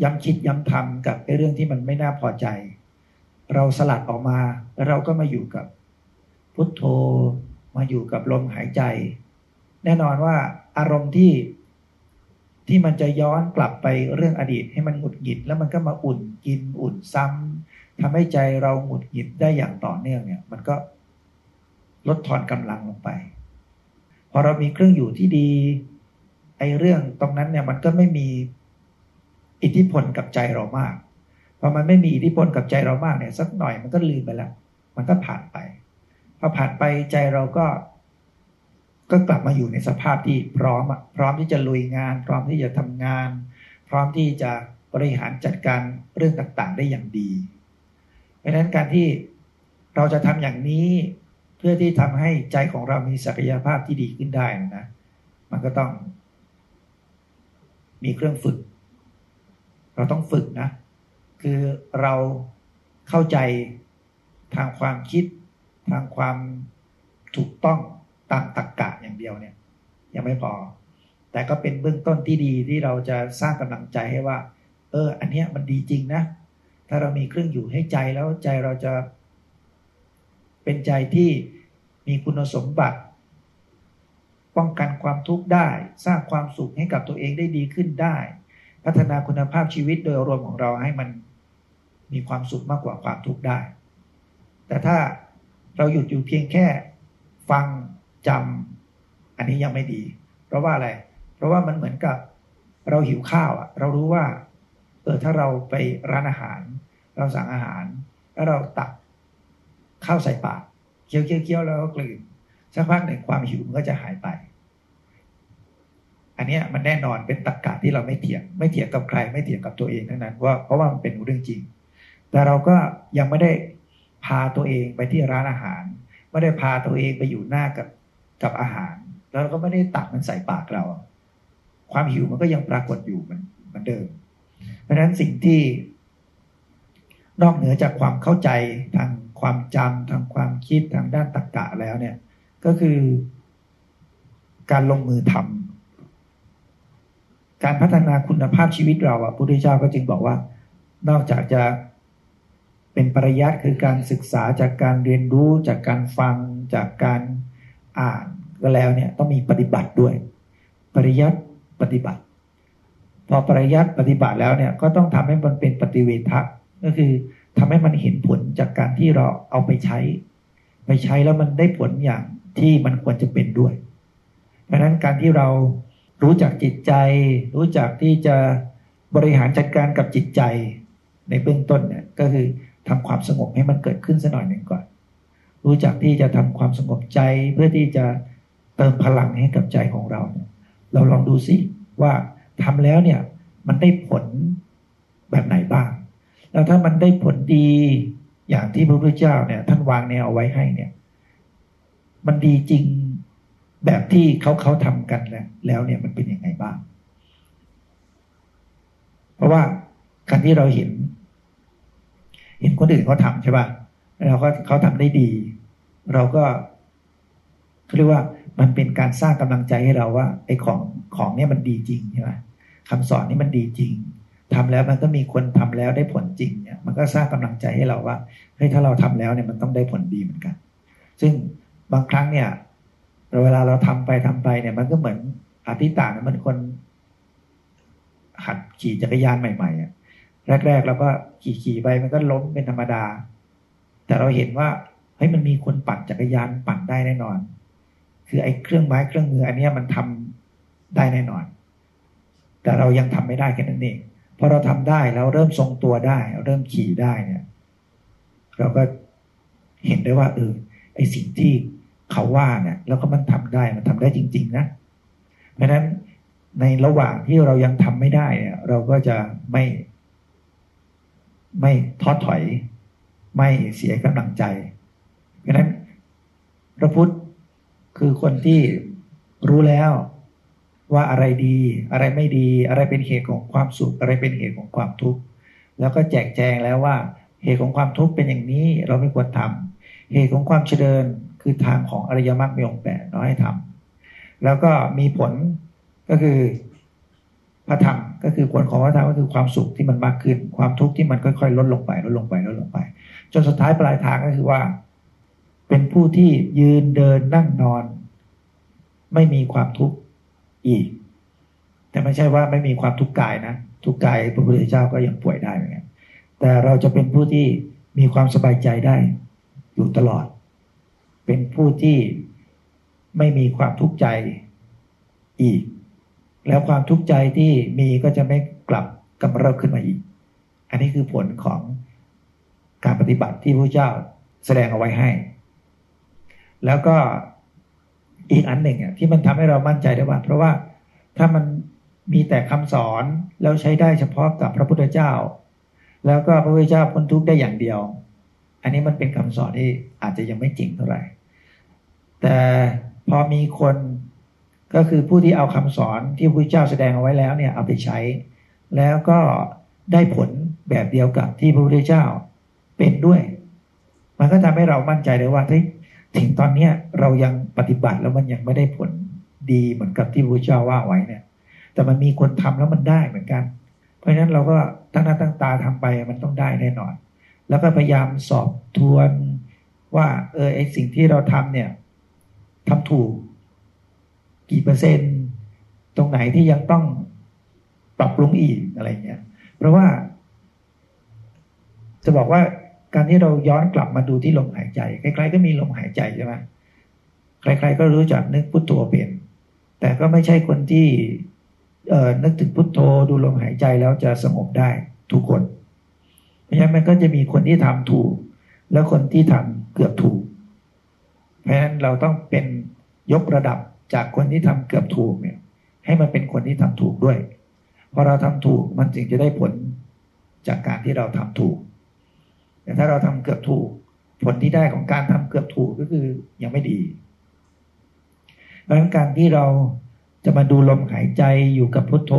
ย้ำคิดย้ำทำกับเรื่องที่มันไม่น่าพอใจ เราสลัดออกมาแล้วเราก็มาอยู่กับ พุทโธมาอยู่กับลมหายใจ แน่นอนว่าอารมณ์ที่ที่มันจะย้อนกลับไปเรื่องอดีตให้มันหงุดหงิด แล้วมันก็มาอุ่นกินอุ่นซ้ำทำให้ใจเราหงุดหงิดได้อย่างต่อเนื่องเนี่ย มันก็ลดทอนกำลังลงไป พอเรามีเครื่องอยู่ที่ดี อ้เรื่องตรงนั้นเนี่ยมันก็ไม่มีอิทธิพลกับใจเรามากพอมันไม่มีอิทธิพลกับใจเรามากเนี่ย สักหน่อยมันก็ลืมไปแล้วมันก็ผ่านไปพอผ่านไปใจเราก็ก็กลับมาอยู่ในสภาพที่พร้อมพร้อมที่จะลุยงาน พร้อมที่จะทำงาน พร้อมที่จะบริหารจัดการเรื่องต่างๆ ได้อย่างดี เพราะฉะนั้นการที่เราจะทำอย่างนี้เพื่อที่ทำให้ใจของเรามีศักยภาพที่ดีขึ้นได้นะ มันก็ต้อง มีเครื่องฝึก เราต้องฝึกนะ คือเราเข้าใจทางความคิด ทางความถูกต้องตามตรรกกะอย่างเดียวเนี่ย ยังไม่พอ แต่ก็เป็นเบื้องต้นที่ดีที่เราจะสร้างกำลังใจให้ว่า เออ อันเนี้ยมันดีจริงนะ ถ้าเรามีเครื่องอยู่ให้ใจแล้วใจเราจะ เป็นใจที่มีคุณสมบัติ ป้องกันความทุกข์ได้ สร้างความสุขให้กับตัวเองได้ดีขึ้นได้ พัฒนาคุณภาพชีวิตโดยรวมของเราให้มันมีความสุขมากกว่าความทุกข์ได้ แต่ถ้าเราหยุดอยู่เพียงแค่ฟังจำอันนี้ยังไม่ดี เพราะว่าอะไร เพราะว่ามันเหมือนกับเราหิวข้าวอะเรารู้ว่าเออถ้าเราไปร้านอาหาร เราสั่งอาหาร แล้วเราตักข้าวใส่ปากเคี้ยวเคี้ยวเคี้ยวแล้วก็กลืน สักพักหนึ่งความหิวมันก็จะหายไป อันนี้มันแน่นอนเป็นตรรกกะที่เราไม่เถียง ไม่เถียงกับใครไม่เถียงกับตัวเองทั้งนั้นว่าเพราะว่ามันเป็นเรื่องจริง แต่เราก็ยังไม่ได้พาตัวเองไปที่ร้านอาหาร ไม่ได้พาตัวเองไปอยู่หน้ากับกับอาหาร แล้วเราก็ไม่ได้ตักมันใส่ปากเรา ความหิวมันก็ยังปรากฏอยู่มันเหมือนเดิม เพราะฉะนั้นสิ่งที่นอกเหนือจากความเข้าใจทางความจำทางความคิดทางด้านตรรกะแล้วเนี่ย ก็คือการลงมือทำการพัฒนาคุณภาพชีวิตเราอะพุทธเจ้าก็จึงบอกว่า นอกจากจะเป็นปริยัติคือการศึกษาจากการเรียนรู้จากการฟังจากการอ่านก็แล้วเนี่ยต้องมีปฏิบัติด้วย ปริยัติปฏิบัติ พอปริยัติปฏิบัติแล้วเนี่ยก็ต้องทำให้มันเป็นปฏิเวทะก็คือทำให้มันเห็นผลจากการที่เราเอาไปใช้ ไปใช้แล้วมันได้ผลอย่าง ที่มันควรจะเป็นด้วย เพราะฉะนั้นการที่เรารู้จักจิตใจ รู้จักที่จะบริหารจัดการกับจิตใจ ในเบื้องต้นเนี่ยก็คือทำความสงบให้มันเกิดขึ้นสักหน่อยหนึ่งก่อน รู้จักที่จะทำความสงบใจเพื่อที่จะเติมพลังให้กับใจของเราเราลองดูซิว่าทำแล้วเนี่ยมันได้ผลแบบไหนบ้าง แล้วถ้ามันได้ผลดีอย่างที่พระพุทธเจ้าเนี่ยท่านวางแนวเอาไว้ให้เนี่ย มันดีจริงแบบที่เขาเขาทำกันแล้วแล้วเนี่ยมันเป็นยังไงบ้าง เพราะว่าการที่เราเห็น เห็นคนอื่นเขาทาใช่ป่ะเราก็เขาทำได้ดี เราก็เขาเรียกว่ามันเป็นการสร้างกำลังใจให้เราว่าไอ้ของของเนี่ยมันดีจริงใช่ไหมคำสอนนี่มันดีจริงทำแล้วมันก็มีคนทำแล้วได้ผลจริงเนี่ย มันก็สร้างกำลังใจให้เราว่าเฮ้ยถ้าเราทำแล้วเนี่ยมันต้องได้ผลดีเหมือนกัน ซึ่ง บางครั้งเนี่ยเวลาเราทำไปทำไปเนี่ย มันก็เหมือนอธิษฐานมือนคนหัดขี่จักรยานใหม่ๆอะแรกๆเราก็ขี่ขี่ไปมันก็ล้มเป็นธรรมดา แต่เราเห็นว่าเฮ้ยมันมีคนปั่นจักรยานปั่นได้แน่นอน คือไอ้เครื่องไม้เครื่องมือ อันนี้มันทำได้แน่นอน แต่เรายังทำไม่ได้แค่นั้นเองพอเราทำได้แล้วเริ่มทรงตัวได้เริ่มขี่ได้เนี่ย เราก็เห็นได้ว่าเออไอ้สิ่งที่ เขาว่าเนี่ยแล้วก็มันทำได้มันทำได้จริง ๆ นะ เพราะฉะนั้นในระหว่างที่เรายังทำไม่ได้เนี่ย เราก็จะไม่ ไม่ท้อถอย ไม่เสียกำลังใจ เพราะฉะนั้นพระพุทธคือคนที่รู้แล้วว่าอะไรดี อะไรไม่ดี อะไรเป็นเหตุของความสุข อะไรเป็นเหตุของความทุกข์แล้วก็แจกแจงแล้วว่า เหตุของความทุกข์เป็นอย่างนี้เราไม่ควรทำเหตุของความเจริญ คือทางของอริยมรรคมีองค์แปดเราให้ทำแล้วก็มีผลก็คือพระธรรมก็คือผลของพระธรรมก็คือความสุขที่มันมากขึ้น ความทุกข์ที่มันค่อยๆ ลดลงไปลดลงไปลดลงไป จนสุดท้ายปลายทางก็คือว่า เป็นผู้ที่ยืนเดินนั่งนอน ไม่มีความทุกข์อีก แต่ไม่ใช่ว่าไม่มีความทุกข์กายนะทุกข์กายพระพุทธเจ้าก็ยังป่วยได้เหมือนกันแต่เราจะเป็นผู้ที่มีความสบายใจได้อยู่ตลอด เป็นผู้ที่ไม่มีความทุกข์ใจอีก แล้วความทุกข์ใจที่มีก็จะไม่กลับกำเริบขึ้นมาอีก อันนี้คือผลของการปฏิบัติที่พระเจ้าแสดงเอาไว้ให้ แล้วก็อีกอันหนึ่งอะที่มันทำให้เรามั่นใจได้ว่า เพราะว่าถ้ามันมีแต่คำสอนแล้วใช้ได้เฉพาะกับพระพุทธเจ้า แล้วก็พระพุทธเจ้าพ้นทุกข์ได้อย่างเดียว อันนี้มันเป็นคำสอนที่อาจจะยังไม่จริงเท่าไหร่ แต่พอมีคนก็คือผู้ที่เอาคำสอนที่พระพุทธเจ้าแสดงเอาไว้แล้วเนี่ยเอาไปใช้ แล้วก็ได้ผลแบบเดียวกับที่พระพุทธเจ้าเป็นด้วย มันก็ทำให้เรามั่นใจเลยว่าถึงตอนเนี้ยเรายังปฏิบัติแล้วมันยังไม่ได้ผลดีเหมือนกับที่พระพุทธเจ้าว่าไว้เนี่ย แต่มันมีคนทำแล้วมันได้เหมือนกัน เพราะฉะนั้นเราก็ตั้งหน้าตั้งตาทำไปมันต้องได้แน่นอน แล้วก็พยายามสอบทวนว่า เออไอสิ่งที่เราทำเนี่ยทำถูก กี่เปอร์เซ็นต์ ตรงไหนที่ยังต้องปรับปรุงอีกอะไรเงี้ย เพราะว่า จะบอกว่าการที่เราย้อนกลับมาดูที่ลมหายใจใครๆก็มีลมหายใจใช่ไหมใครๆก็รู้จักนึกพุทโธเป็น แต่ก็ไม่ใช่คนที่ เอ่อนึกถึงพุทโธดูลมหายใจแล้วจะสงบได้ทุกคน ราะฉะนั้นมันก็จะมีคนที่ทำถูก แล้วคนที่ทำเกือบถูก เพราะฉะนั้นเราต้องเป็นยกระดับจากคนที่ทำเกือบถูกเนี่ย ให้มันเป็นคนที่ทำถูกด้วยพอเราทำถูกมันจึงจะได้ผลจากการที่เราทำถูก แต่ถ้าเราทำเกือบถูก ผลที่ได้ของการทำเกือบถูกก็คือยังไม่ดีเพราะฉะนั้นการที่เราจะมาดูลมหายใจอยู่กับพุทโธ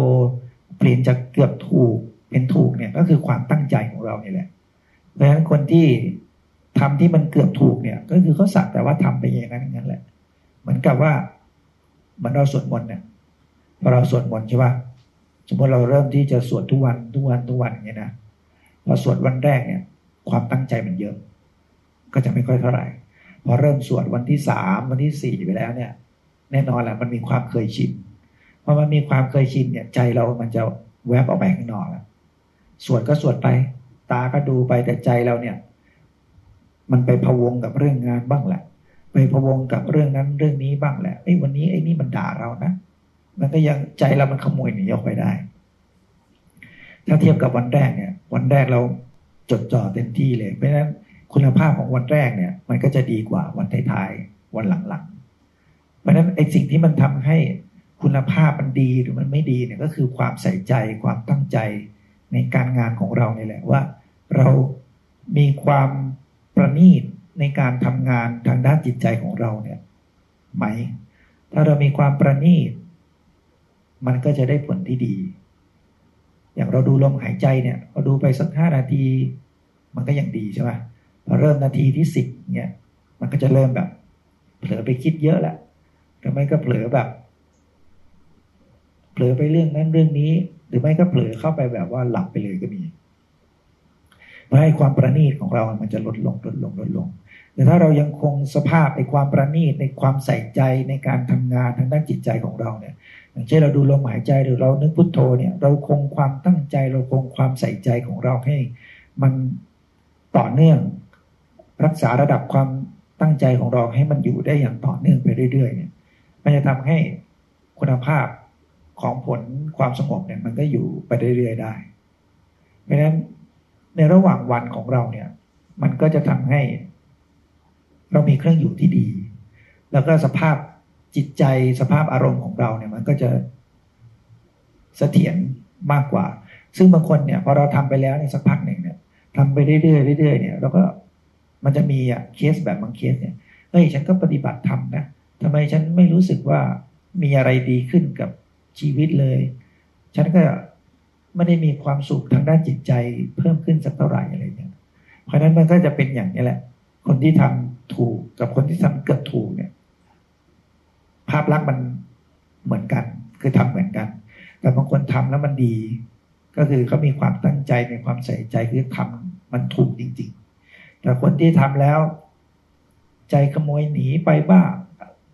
เปลี่ยนจากเกือบถูก เป็นถูกเนี่ยก็คือความตั้งใจของเราเนี่ยแหละเพราะฉะนั้นคนที่ทำที่มันเกือบถูกเนี่ย ก็คือเขาสักแต่ว่าทำไปอย่างนั้นอย่างนั้นแหละ เหมือนกับว่าเหมือนเราสวดมนต์เนี่ยพอเราสวดมนต์ใช่ป่ะสมมติเราเริ่มที่จะสวดทุกวันทุกวันทุกวันเนี่ยนะพอสวดวันแรกเนี่ย ความตั้งใจมันเยอะ ก็จะไม่ค่อยเท่าไหร่พอเริ่มสวดวันที่สามวันที่สี่ไปแล้วเนี่ย แน่นอนแหละมันมีความเคยชินพอมันมีความเคยชินเนี่ยใจเรามันจะแวบออกไปข้างนอกแล้ว สวดก็สวดไป ตาก็ดูไปแต่ใจเราเนี่ย มันไปพะวงกับเรื่องงานบ้างแหละ ไปพะวงกับเรื่องนั้นเรื่องนี้บ้างแหละไอ้วันนี้ไอ้นี่มันด่าเรานะมันก็ยังใจเรามันขโมยหนีออกไปได้ ถ้าเทียบกับวันแรกเนี่ย วันแรกเราจดจ่อเต็มที่เลย เพราะฉะนั้นคุณภาพของวันแรกเนี่ย มันก็จะดีกว่าวันท้ายๆวันหลังๆ เพราะฉะนั้นไอ้สิ่งที่มันทำให้คุณภาพมันดีหรือมันไม่ดีเนี่ยก็คือความใส่ใจความตั้งใจ ในการงานของเราเนี่ยแหละว่า เรามีความประณีตในการทำงานทางด้านจิตใจของเราเนี่ยไหม ถ้าเรามีความประณีต มันก็จะได้ผลที่ดี อย่างเราดูลมหายใจเนี่ยเราดูไปสักห้านาที มันก็ยังดีใช่ไหมพอเริ่มนาทีที่สิบเนี่ย มันก็จะเริ่มแบบ เผลอไปคิดเยอะและหรือไม่ก็เผลอแบบ เผลอไปเรื่องนั้นเรื่องนี้ หรือไม่ก็เผลอเข้าไปแบบว่าหลับไปเลยก็มีเพราะให้ความประณีตของเรามันจะลดลงลดลงลดลง แต่ถ้าเรายังคงสภาพในความประณีตในความใส่ใจในการทำงานทางด้านจิตใจของเราเนี่ยอย่างเช่นเราดูลมหายใจหรือเรานึกพุทโธเนี่ย เราคงความตั้งใจเราคงความใส่ใจของเราให้ มันต่อเนื่อง รักษาระดับความตั้งใจของเราให้มันอยู่ได้อย่างต่อเนื่องไปเรื่อยๆเนี่ยมันจะทำให้คุณภาพ ของผลความสงบเนี่ยมันก็อยู่ไปเรื่อยๆได้ เพราะฉะนั้นในระหว่างวันของเราเนี่ย มันก็จะทำให้ เรามีเครื่องอยู่ที่ดี แล้วก็สภาพจิตใจสภาพอารมณ์ของเราเนี่ย มันก็จะเสถียรมากกว่า ซึ่งบางคนเนี่ยพอเราทำไปแล้วในสักพักหนึ่งเนี่ยทำไปเรื่อยๆเรื่อยๆเนี่ยเราก็มันจะมีอะเคสแบบบางเคสเนี่ยเฮ้ยฉันก็ปฏิบัติทำนะทำไมฉันไม่รู้สึกว่ามีอะไรดีขึ้นกับ ชีวิตเลย ฉันก็ไม่ได้มีความสุขทางด้านจิตใจเพิ่มขึ้นสักเท่าไหร่อะไรเงี้ยเพราะนั้นมันก็จะเป็นอย่างนี้แหละ คนที่ทำถูกกับคนที่ทำเกือบถูกเนี่ย ภาพลักษณ์มันเหมือนกัน คือทำเหมือนกัน แต่บางคนทำแล้วมันดี ก็คือเขามีความตั้งใจมีความใส่ใจคือทำมันถูกจริง ๆ แต่คนที่ทำแล้ว ใจขโมยหนีไปบ้า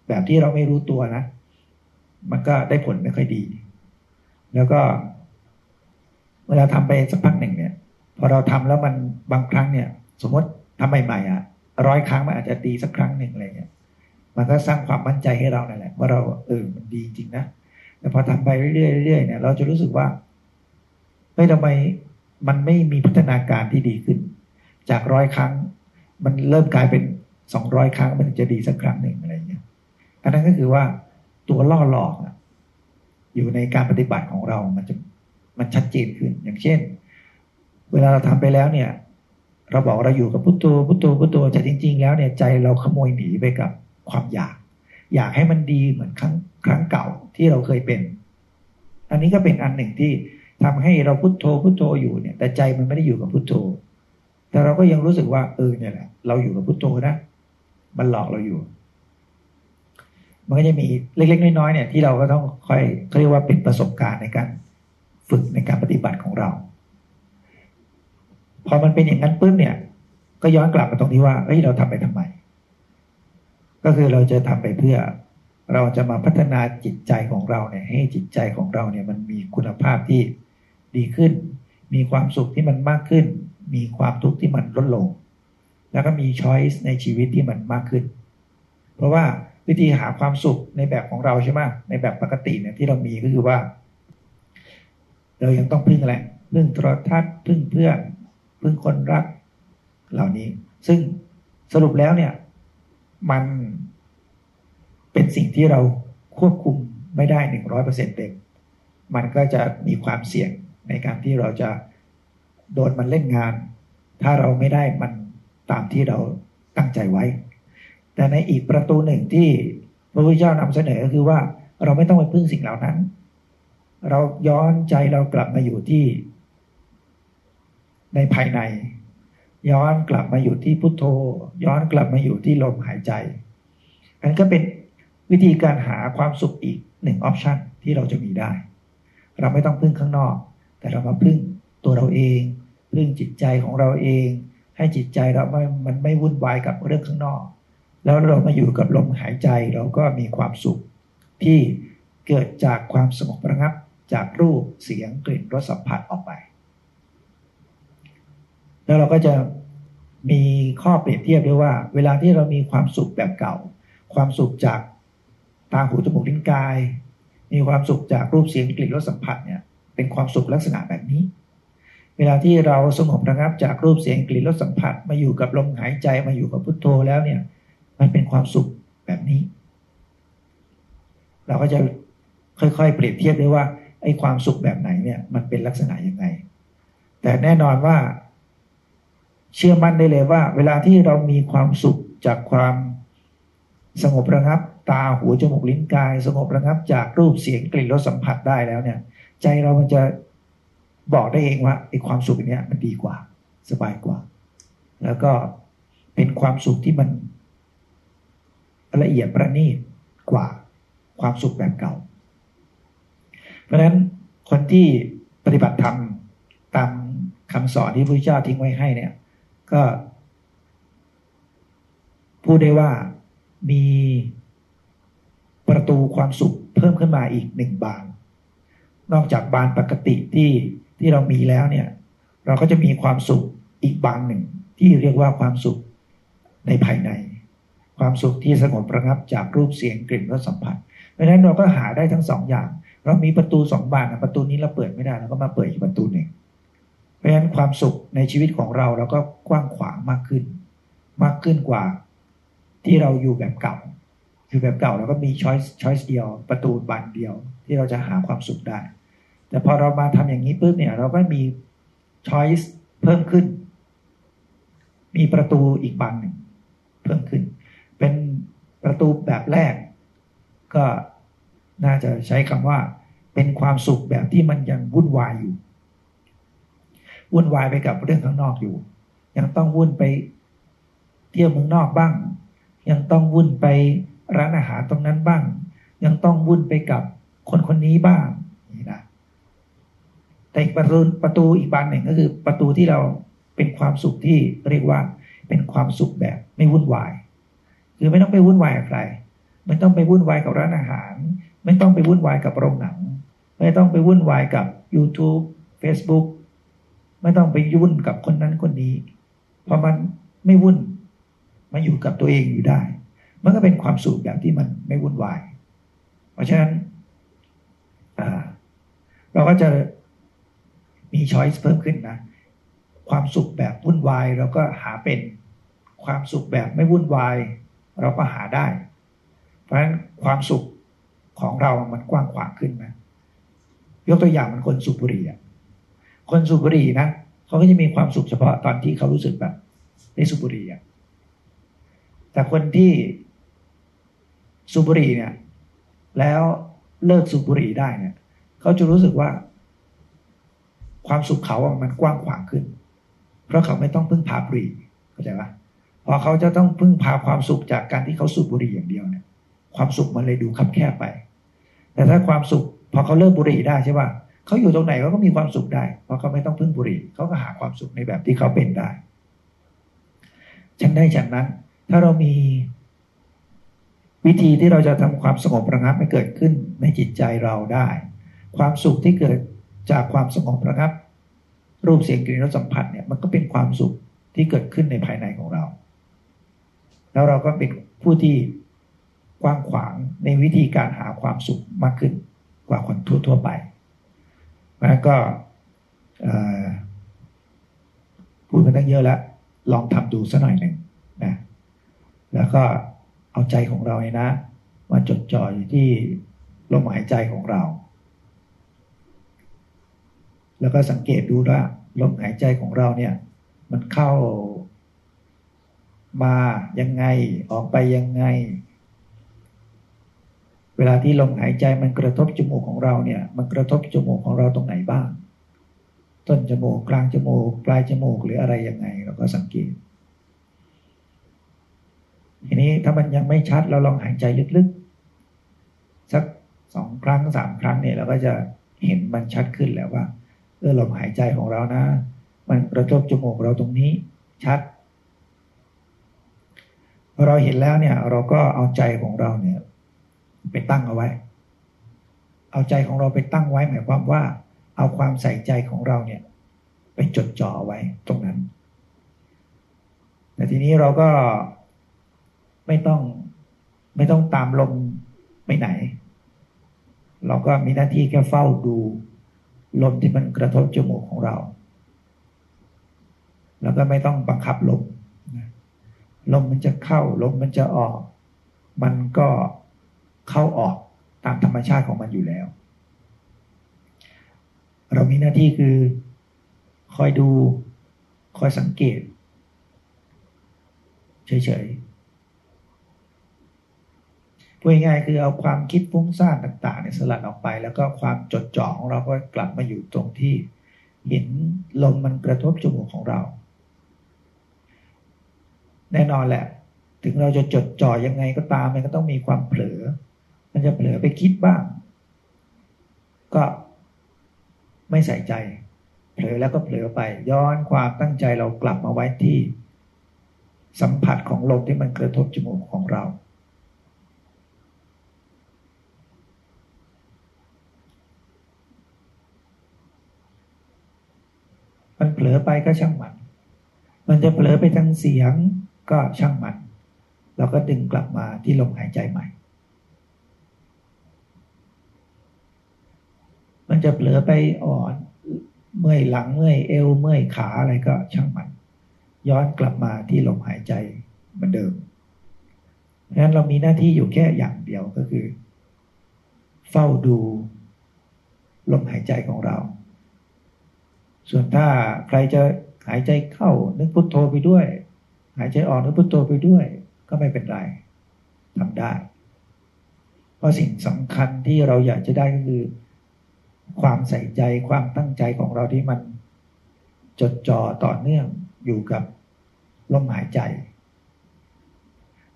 แบบที่เราไม่รู้ตัวนะ มันก็ได้ผลไม่ค่อยดี แล้วก็ เวลาทำไปสักพักหนึ่งเนี่ย พอเราทำแล้วมันบางครั้งเนี่ย สมมติทำใหม่ๆอะร้อยครั้งมันอาจจะดีสักครั้งหนึ่งอะไรเงี้ยมันก็สร้างความมั่นใจให้เรานั่นแหละว่าเราเออมันดีจริงนะแต่พอทำไปเรื่อยๆเนี่ย เราจะรู้สึกว่าเฮ้ยทำไมมันไม่มีพัฒนาการที่ดีขึ้น จากร้อยครั้ง มันเริ่มกลายเป็นสองร้อยครั้งมันจะดีสักครั้งหนึ่งอะไรเงี้ยอันนั้นก็คือว่า ตัวล่อหลอกอยู่ในการปฏิบัติของเรา มันจะมันชัดเจนขึ้น อย่างเช่น เวลาเราทำไปแล้วเนี่ย เราบอกเราอยู่กับพุทโธพุทโธพุทโธแต่จริง ๆ แล้วเนี่ยใจเราขโมยหนีไปกับความอยาก อยากให้มันดีเหมือนครั้งครั้งเก่าที่เราเคยเป็น อันนี้ก็เป็นอันหนึ่งที่ทำให้เราพุโทโธพุโทโธอยู่เนี่ย แต่ใจมันไม่ได้อยู่กับพุโทโธ แต่เราก็ยังรู้สึกว่าเออเนี่ยแหละเราอยู่กับพุโทโธนะ มันหลอกเราอยู่ มันก็จะมีเล็กๆน้อยๆเนี่ยที่เราก็ต้องค่อยเขาเรียกว่าเป็นประสบการณ์ในการฝึกในการปฏิบัติของเรา พอมันเป็นอย่างนั้นปุ๊บเนี่ย ก็ย้อนกลับมาตรงที่ว่าเฮ้ยเราทำไปทำไม ก็คือเราจะทำไปเพื่อเราจะมาพัฒนาจิตใจของเราเนี่ย ให้จิตใจของเราเนี่ย มันมีคุณภาพที่ดีขึ้น มีความสุขที่มันมากขึ้น มีความทุกข์ที่มันลดลง แล้วก็มีช้อยส์ในชีวิตที่มันมากขึ้น เพราะว่า วิธีหาความสุขในแบบของเราใช่ไหมในแบบปกติเนี่ยที่เรามีก็คือว่า เรายังต้องพึ่งอะไรพึ่งโทรทัศน์พึ่งเพื่อนพึ่งคนรักเหล่านี้ ซึ่งสรุปแล้วเนี่ย มันเป็นสิ่งที่เราควบคุมไม่ได้หนึ่งร้อยเปอร์เซ็นต์เต็มมันก็จะมีความเสี่ยงในการที่เราจะโดนมันเล่นงาน ถ้าเราไม่ได้มันตามที่เราตั้งใจไว้ แต่ในอีกประตูหนึ่งที่พระพุทธเจ้านำเสนอก็คือว่าเราไม่ต้องไปพึ่งสิ่งเหล่านั้น เราย้อนใจเรากลับมาอยู่ที่ ในภายใน ย้อนกลับมาอยู่ที่พุทโธ ย้อนกลับมาอยู่ที่ลมหายใจ อันก็เป็นวิธีการหาความสุขอีกหนึ่งออปชันที่เราจะมีได้ เราไม่ต้องพึ่งข้างนอก แต่เรามาพึ่งตัวเราเอง พึ่งจิตใจของเราเอง ให้จิตใจเราไม่มันไม่วุ่นวายกับเรื่องข้างนอก แล้วเรามาอยู่กับลมหายใจเราก็มีความสุข ที่เกิดจากความสงบระงับจากรูปเสียงกลิ่นรสสัมผัสออกไป แล้วเราก็จะมีข้อเปรียบเทียบด้วยว่า เวลาที่เรามีความสุขแบบเก่า ความสุขจากตาหูจมูกลิ้นกาย มีความสุขจากรูปเสียงกลิ่นรสสัมผัสเนี่ยเป็นความสุขลักษณะแบบนี้ เวลาที่เราสงบระงับจากรูปเสียงกลิ่นรสสัมผัส มาอยู่กับลมหายใจมาอยู่กับพุทโธแล้วเนี่ย มันเป็นความสุขแบบนี้ เราก็จะค่อยๆ เปรียบเทียบได้ว่าไอ้ความสุขแบบไหนเนี่ย มันเป็นลักษณะยังไง แต่แน่นอนว่า เชื่อมั่นได้เลยว่า เวลาที่เรามีความสุขจากความสงบระงับ ตาหูจมูกลิ้นกาย สงบระงับ จากรูปเสียงกลิ่นรสสัมผัสได้แล้วเนี่ย ใจเรามันจะบอกได้เองว่าไอ้ความสุขเนี้ยมันดีกว่า สบายกว่า แล้วก็เป็นความสุขที่มัน ละเอียดประณีตกว่าความสุขแบบเก่า เพราะฉะนั้นคนที่ปฏิบัติธรรมตามคำสอนที่พระเจ้าทิ้งไว้ให้เนี่ย ก็พูดได้ว่ามีประตูความสุขเพิ่มขึ้นมาอีกหนึ่งบาน นอกจากบานปกติที่ที่เรามีแล้วเนี่ย เราก็จะมีความสุขอีกบานหนึ่งที่เรียกว่าความสุขในภายใน ความสุขที่สงบระงับจากรูปเสียงกลิ่นรสสัมผัส เพราะฉะนั้นเราก็หาได้ทั้งสองอย่าง เรามีประตูสองบานประตูนี้เราเปิดไม่ได้เราก็มาเปิดอีกประตูหนึ่งเพราะฉะนั้นความสุขในชีวิตของเราเราก็กว้างขวางมากขึ้น มากขึ้นกว่าที่เราอยู่แบบเก่าคือแบบเก่าเราก็มีช้อยส์ช้อยส์เดียว ประตูบานเดียว ที่เราจะหาความสุขได้ แต่พอเรามาทำอย่างนี้ปุ๊บเนี่ย เราก็มีช้อยส์เพิ่มขึ้น มีประตูอีกบานหนึ่งเพิ่มขึ้น เป็นประตูแบบแรก ก็น่าจะใช้คำว่า เป็นความสุขแบบที่มันยังวุ่นวายอยู่ วุ่นวายไปกับเรื่องข้างนอกอยู่ ยังต้องวุ่นไปเที่ยวเมืองนอกบ้าง ยังต้องวุ่นไปร้านอาหารตรงนั้นบ้าง ยังต้องวุ่นไปกับคนคนนี้บ้างนี่นะแต่อีกประตูประตูอีกบานหนึ่งก็คือ ประตูที่เราเป็นความสุขที่เรียกว่าเป็นความสุขแบบไม่วุ่นวาย คือไม่ต้องไปวุ่นวายกับใครไม่ต้องไปวุ่นวายกับร้านอาหาร ไม่ต้องไปวุ่นวายกับโรงหนัง ไม่ต้องไปวุ่นวายกับ YouTube Facebook ไม่ต้องไปยุ่นกับคนนั้นคนนี้ เพราะมันไม่วุ่นมาอยู่กับตัวเองอยู่ได้ มันก็เป็นความสุขแบบที่มันไม่วุ่นวาย เพราะฉะนั้นเราก็จะมีช้อยส์เพิ่มขึ้นนะ ความสุขแบบวุ่นวายเราก็หาเป็นความสุขแบบไม่วุ่นวาย เราก็หาได้ เพราะฉะนั้นความสุขของเรามันกว้างขวางขึ้นนะ ยกตัวอย่างมันคนสูบบุหรี่คนสูบบุหรี่นะเขาก็จะมีความสุขเฉพาะตอนที่เขารู้สึกแบบได้สูบบุหรี่แต่คนที่สูบบุหรี่เนี่ย แล้วเลิกสูบบุหรี่ได้เนี่ยเขาจะรู้สึกว่า ความสุขเขาอะมันกว้างขวางขึ้น เพราะเขาไม่ต้องพึ่งพาบุหรี่เข้าใจปะ พอเขาจะต้องพึ่งพาความสุขจากการที่เขาสูบบุหรี่อย่างเดียวเนี่ย ความสุขมันเลยดูคับแคบไป แต่ถ้าความสุข พอเขาเลิกบุหรี่ได้ใช่ปะเขาอยู่ตรงไหนเขาก็มีความสุขได้ เพราะเขาไม่ต้องพึ่งบุหรี่เขาก็หาความสุขในแบบที่เขาเป็นได้ฉันได้จากนั้น ถ้าเรามีวิธีที่เราจะทำความสงบระงับให้เกิดขึ้นในจิตใจเราได้ ความสุขที่เกิดจากความสงบระงับ รูปเสียงกลิ่นรสสัมผัสเนี่ยมันก็เป็นความสุขที่เกิดขึ้นในภายในของเรา แล้วเราก็เป็นผู้ที่กว้างขวางในวิธีการหาความสุขมากขึ้นกว่าคนทั่วๆไปแล้วก็พูดมาตั้งเยอะแล้ว ลองทำดูสัหน่อยหนึ่งนะแล้วก็เอาใจของเราเนี่ยนะ มาจดจ่ออยู่ที่ลมหายใจของเรา แล้วก็สังเกตดูว่าลมหายใจของเราเนี่ย มันเข้า มายังไงออกไปยังไง เวลาที่ลมหายใจมันกระทบจมูกของเราเนี่ย มันกระทบจมูกของเราตรงไหนบ้าง ต้นจมูกกลางจมูก ปลายจมูกหรืออะไรยังไง เราก็สังเกต ทีนี้ถ้ามันยังไม่ชัดเราลองหายใจลึกๆ สักสองครั้งสามครั้งเนี่ยเราก็จะเห็นมันชัดขึ้นแล้วว่าเออลมหายใจของเรานะ มันกระทบจมูกเราตรงนี้ ชัด อเราเห็นแล้วเนี่ย เราก็เอาใจของเราเนี่ย ไปตั้งเอาไว้ เอาใจของเราไปตั้งไว้หมายความว่า เอาความใส่ใจของเราเนี่ย ไปจดจ่อไว้ตรงนั้น แต่ทีนี้เราก็ไม่ต้องไม่ต้องตามลมไปไหน เราก็มีหน้าที่แค่เฝ้าดู ลมที่มันกระทบจมูกของเรา แล้วก็ไม่ต้องบังคับลม ลมมันจะเข้าลมมันจะออก มันก็เข้าออกตามธรรมชาติของมันอยู่แล้ว เรามีหน้าที่คือคอยดูคอยสังเกตเฉยๆพูดง่ายๆคือเอาความคิดฟุ้งซ่านต่างๆเนี่ยสลัดออกไป แล้วก็ความจดจ่อของเราก็กลับมาอยู่ตรงที่ เห็นลมมันกระทบจมูกของเรา แน่นอนแหละ ถึงเราจะจดจ่อยังไงก็ตามมันก็ต้องมีความเผลอ มันจะเผลอไปคิดบ้าง ก็ไม่ใส่ใจ เผลอแล้วก็เผลอไป ย้อนความตั้งใจเรากลับมาไว้ที่ สัมผัสของลมที่มันกระทบจมูกของเรามันเผลอไปก็ช่างมัน มันจะเผลอไปทางเสียง ก็ช่างมัน เราก็ดึงกลับมาที่ลมหายใจใหม่ มันจะเผลอไปอ่อนเมื่อยหลังเมื่อยเอวเมื่อยขาอะไรก็ช่างมัน ย้อนกลับมาที่ลมหายใจเหมือนเดิมเพราะฉะนั้นเรามีหน้าที่อยู่แค่อย่างเดียวก็คือ เฝ้าดูลมหายใจของเรา ส่วนถ้าใครจะหายใจเข้านึกพุทโธไปด้วย หายใจออกนึกพุทโธไปด้วย ก็ไม่เป็นไรทำได้ เพราะสิ่งสำคัญที่เราอยากจะได้ก็คือ ความใส่ใจความตั้งใจของเราที่มันจดจ่อต่อเนื่องอยู่กับลมหายใจ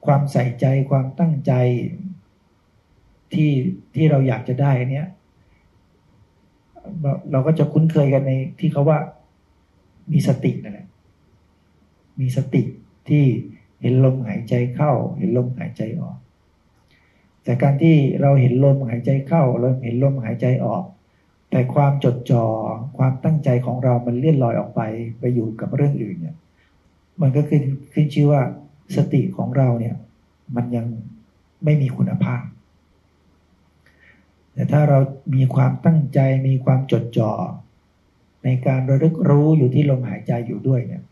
ความใส่ใจความตั้งใจที่ที่เราอยากจะได้เนี้ยเราก็จะคุ้นเคยกันในที่เขาว่ามีสตินั่นแหละมีสติ ที่เห็นลมหายใจเข้า เห็นลมหายใจออก แต่การที่เราเห็นลมหายใจเข้าเราเห็นลมหายใจออก แต่ความจดจอ่อความตั้งใจของเรามันเลื่อนลอยออกไปไปอยู่กับเรื่องอื่นเนี่ยมันก็ขึ้นขึ้นชื่อว่าสติของเราเนี่ยมันยังไม่มีคุณภาพ แต่ถ้าเรามีความตั้งใจมีความจดจ่อในการระลึกรู้อยู่ที่ลมหายใจอยู่ด้วยเนี่ย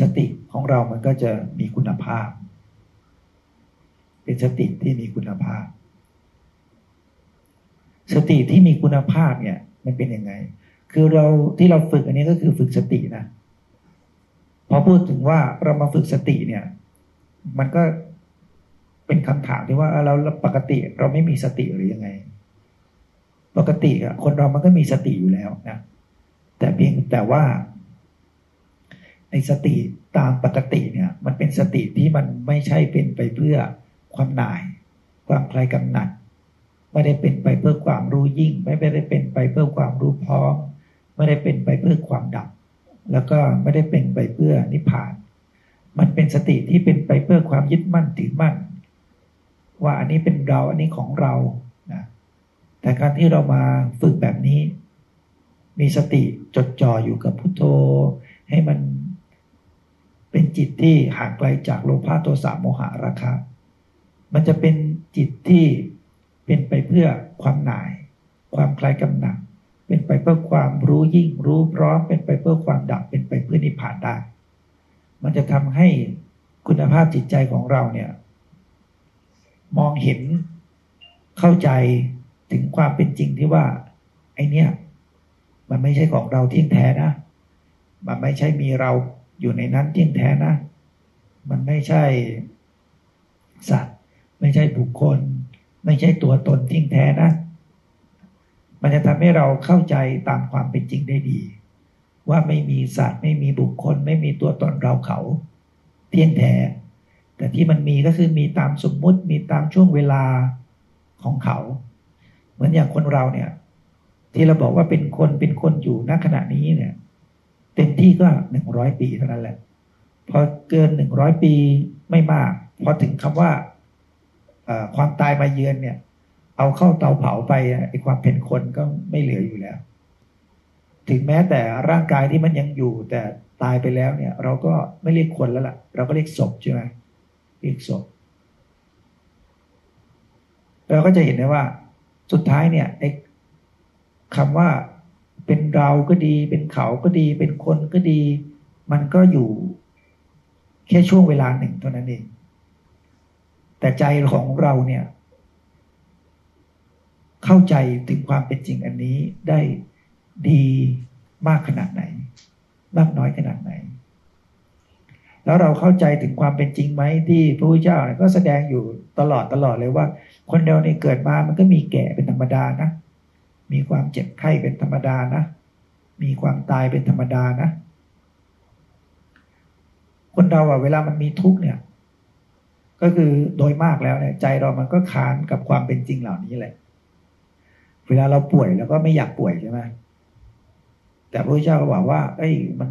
สติของเรามันก็จะมีคุณภาพ เป็นสติที่มีคุณภาพ สติที่มีคุณภาพเนี่ย มันเป็นยังไง คือเราที่เราฝึกอันนี้ก็คือฝึกสตินะพอพูดถึงว่าเรามาฝึกสติเนี่ย มันก็เป็นคำถามที่ว่าเราปกติเราไม่มีสติหรือยังไง ปกติอะคนเรามันก็มีสติอยู่แล้วนะแต่เพียงแต่ว่า ในสติตามปกติเนี่ย มันเป็นสติที่มันไม่ใช่เป็นไปเพื่อความหน่าย ความใคลายกำหนัด ไม่ได้เป็นไปเพื่อความรู้ยิ่ง ไม่ได้เป็นไปเพื่อความรู้พร้อม ไม่ได้เป็นไปเพื่อความดับ แล้วก็ไม่ได้เป็นไปเพื่อนิพพาน มันเป็นสติที่เป็นไปเพื่อความยึดมั่นถือมั่น ว่าอันนี้เป็นเราอันนี้ของเรานะแต่การที่เรามาฝึกแบบนี้ มีสติจดจ่ออยู่กับพุทโธให้มัน เป็นจิตที่ห่างไกลจากโลภะโทสะโมหะราคะ มันจะเป็นจิตที่เป็นไปเพื่อความหน่าย ความคลายกำหนัดเป็นไปเพื่อความรู้ยิ่งรู้พร้อมเป็นไปเพื่อความดับเป็นไปเพื่อนิพพานได้ มันจะทำให้คุณภาพจิตใจของเราเนี่ย มองเห็นเข้าใจถึงความเป็นจริงที่ว่า ไอเนี้ยมันไม่ใช่ของเราที่แท้นะ มันไม่ใช่มีเรา อยู่ในนั้นที่แท้นะ มันไม่ใช่สัตว์ ไม่ใช่บุคคล ไม่ใช่ตัวตนจริงแท้นะ มันจะทำให้เราเข้าใจตามความเป็นจริงได้ดี ว่าไม่มีสัตว์ ไม่มีบุคคล ไม่มีตัวตนเราเขา เที่ยงแท้แต่ที่มันมีก็คือมีตามสมมุติมีตามช่วงเวลาของเขา เหมือนอย่างคนเราเนี่ย ที่เราบอกว่าเป็นคนเป็นคนอยู่ณขณะนี้เนี่ย เต็มที่ก็หนึ่งร้อยปีเท่านั้นแหละพอเกินหนึ่งร้อยปีไม่มากพอถึงคำว่าความตายมาเยือนเนี่ย เอาเข้าเตาเผาไปไอ้ความเป็นคนก็ไม่เหลืออยู่แล้ว ถึงแม้แต่ร่างกายที่มันยังอยู่ แต่ตายไปแล้วเนี่ย เราก็ไม่เรียกคนแล้วล่ะ เราก็เรียกศพใช่ไหมเรียกศพเราก็จะเห็นได้ว่าสุดท้ายเนี่ยไอ้คำว่า เป็นเราก็ดี เป็นเขาก็ดี เป็นคนก็ดี มันก็อยู่ แค่ช่วงเวลาหนึ่งเท่านั้นเอง แต่ใจของเราเนี่ย เข้าใจถึงความเป็นจริงอันนี้ได้ดีมากขนาดไหน มากน้อยขนาดไหน แล้วเราเข้าใจถึงความเป็นจริงไหมที่พระพุทธเจ้าก็แสดงอยู่ตลอดตลอดเลยว่า คนเราในเกิดมามันก็มีแก่เป็นธรรมดานะ มีความเจ็บไข้เป็นธรรมดานะ มีความตายเป็นธรรมดานะ คนเราอะเวลามันมีทุกเนี่ย ก็คือโดยมากแล้วเนี่ยใจเรามันก็ค้านกับความเป็นจริงเหล่านี้แหละ เวลาเราป่วยเราก็ไม่อยากป่วยใช่ไหมแต่พระเจ้าก็บอกว่า เอ้ย มัน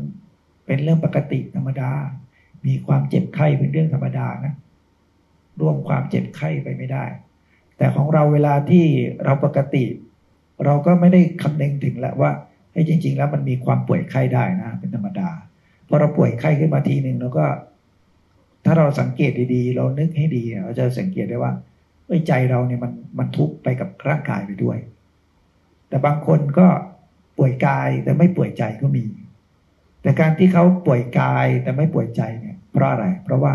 เป็นเรื่องปกติธรรมดา มีความเจ็บไข้เป็นเรื่องธรรมดานะร่วมความเจ็บไข้ไปไม่ได้ แต่ของเราเวลาที่เราปกติ เราก็ไม่ได้คำนึงถึงแหละว่าให้จริง ๆ แล้วมันมีความป่วยไข้ได้นะ เป็นธรรมดาพอเราป่วยไข้ขึ้นมาทีหนึ่งแล้วก็ ถ้าเราสังเกตดีๆ เรานึกให้ดีเราจะสังเกตได้ว่าใจเราเนี่ยมันมันทุกข์ไปกับร่างกายไปด้วย แต่บางคนก็ป่วยกายแต่ไม่ป่วยใจก็มี แต่การที่เขาป่วยกายแต่ไม่ป่วยใจเนี่ย เพราะอะไร เพราะว่า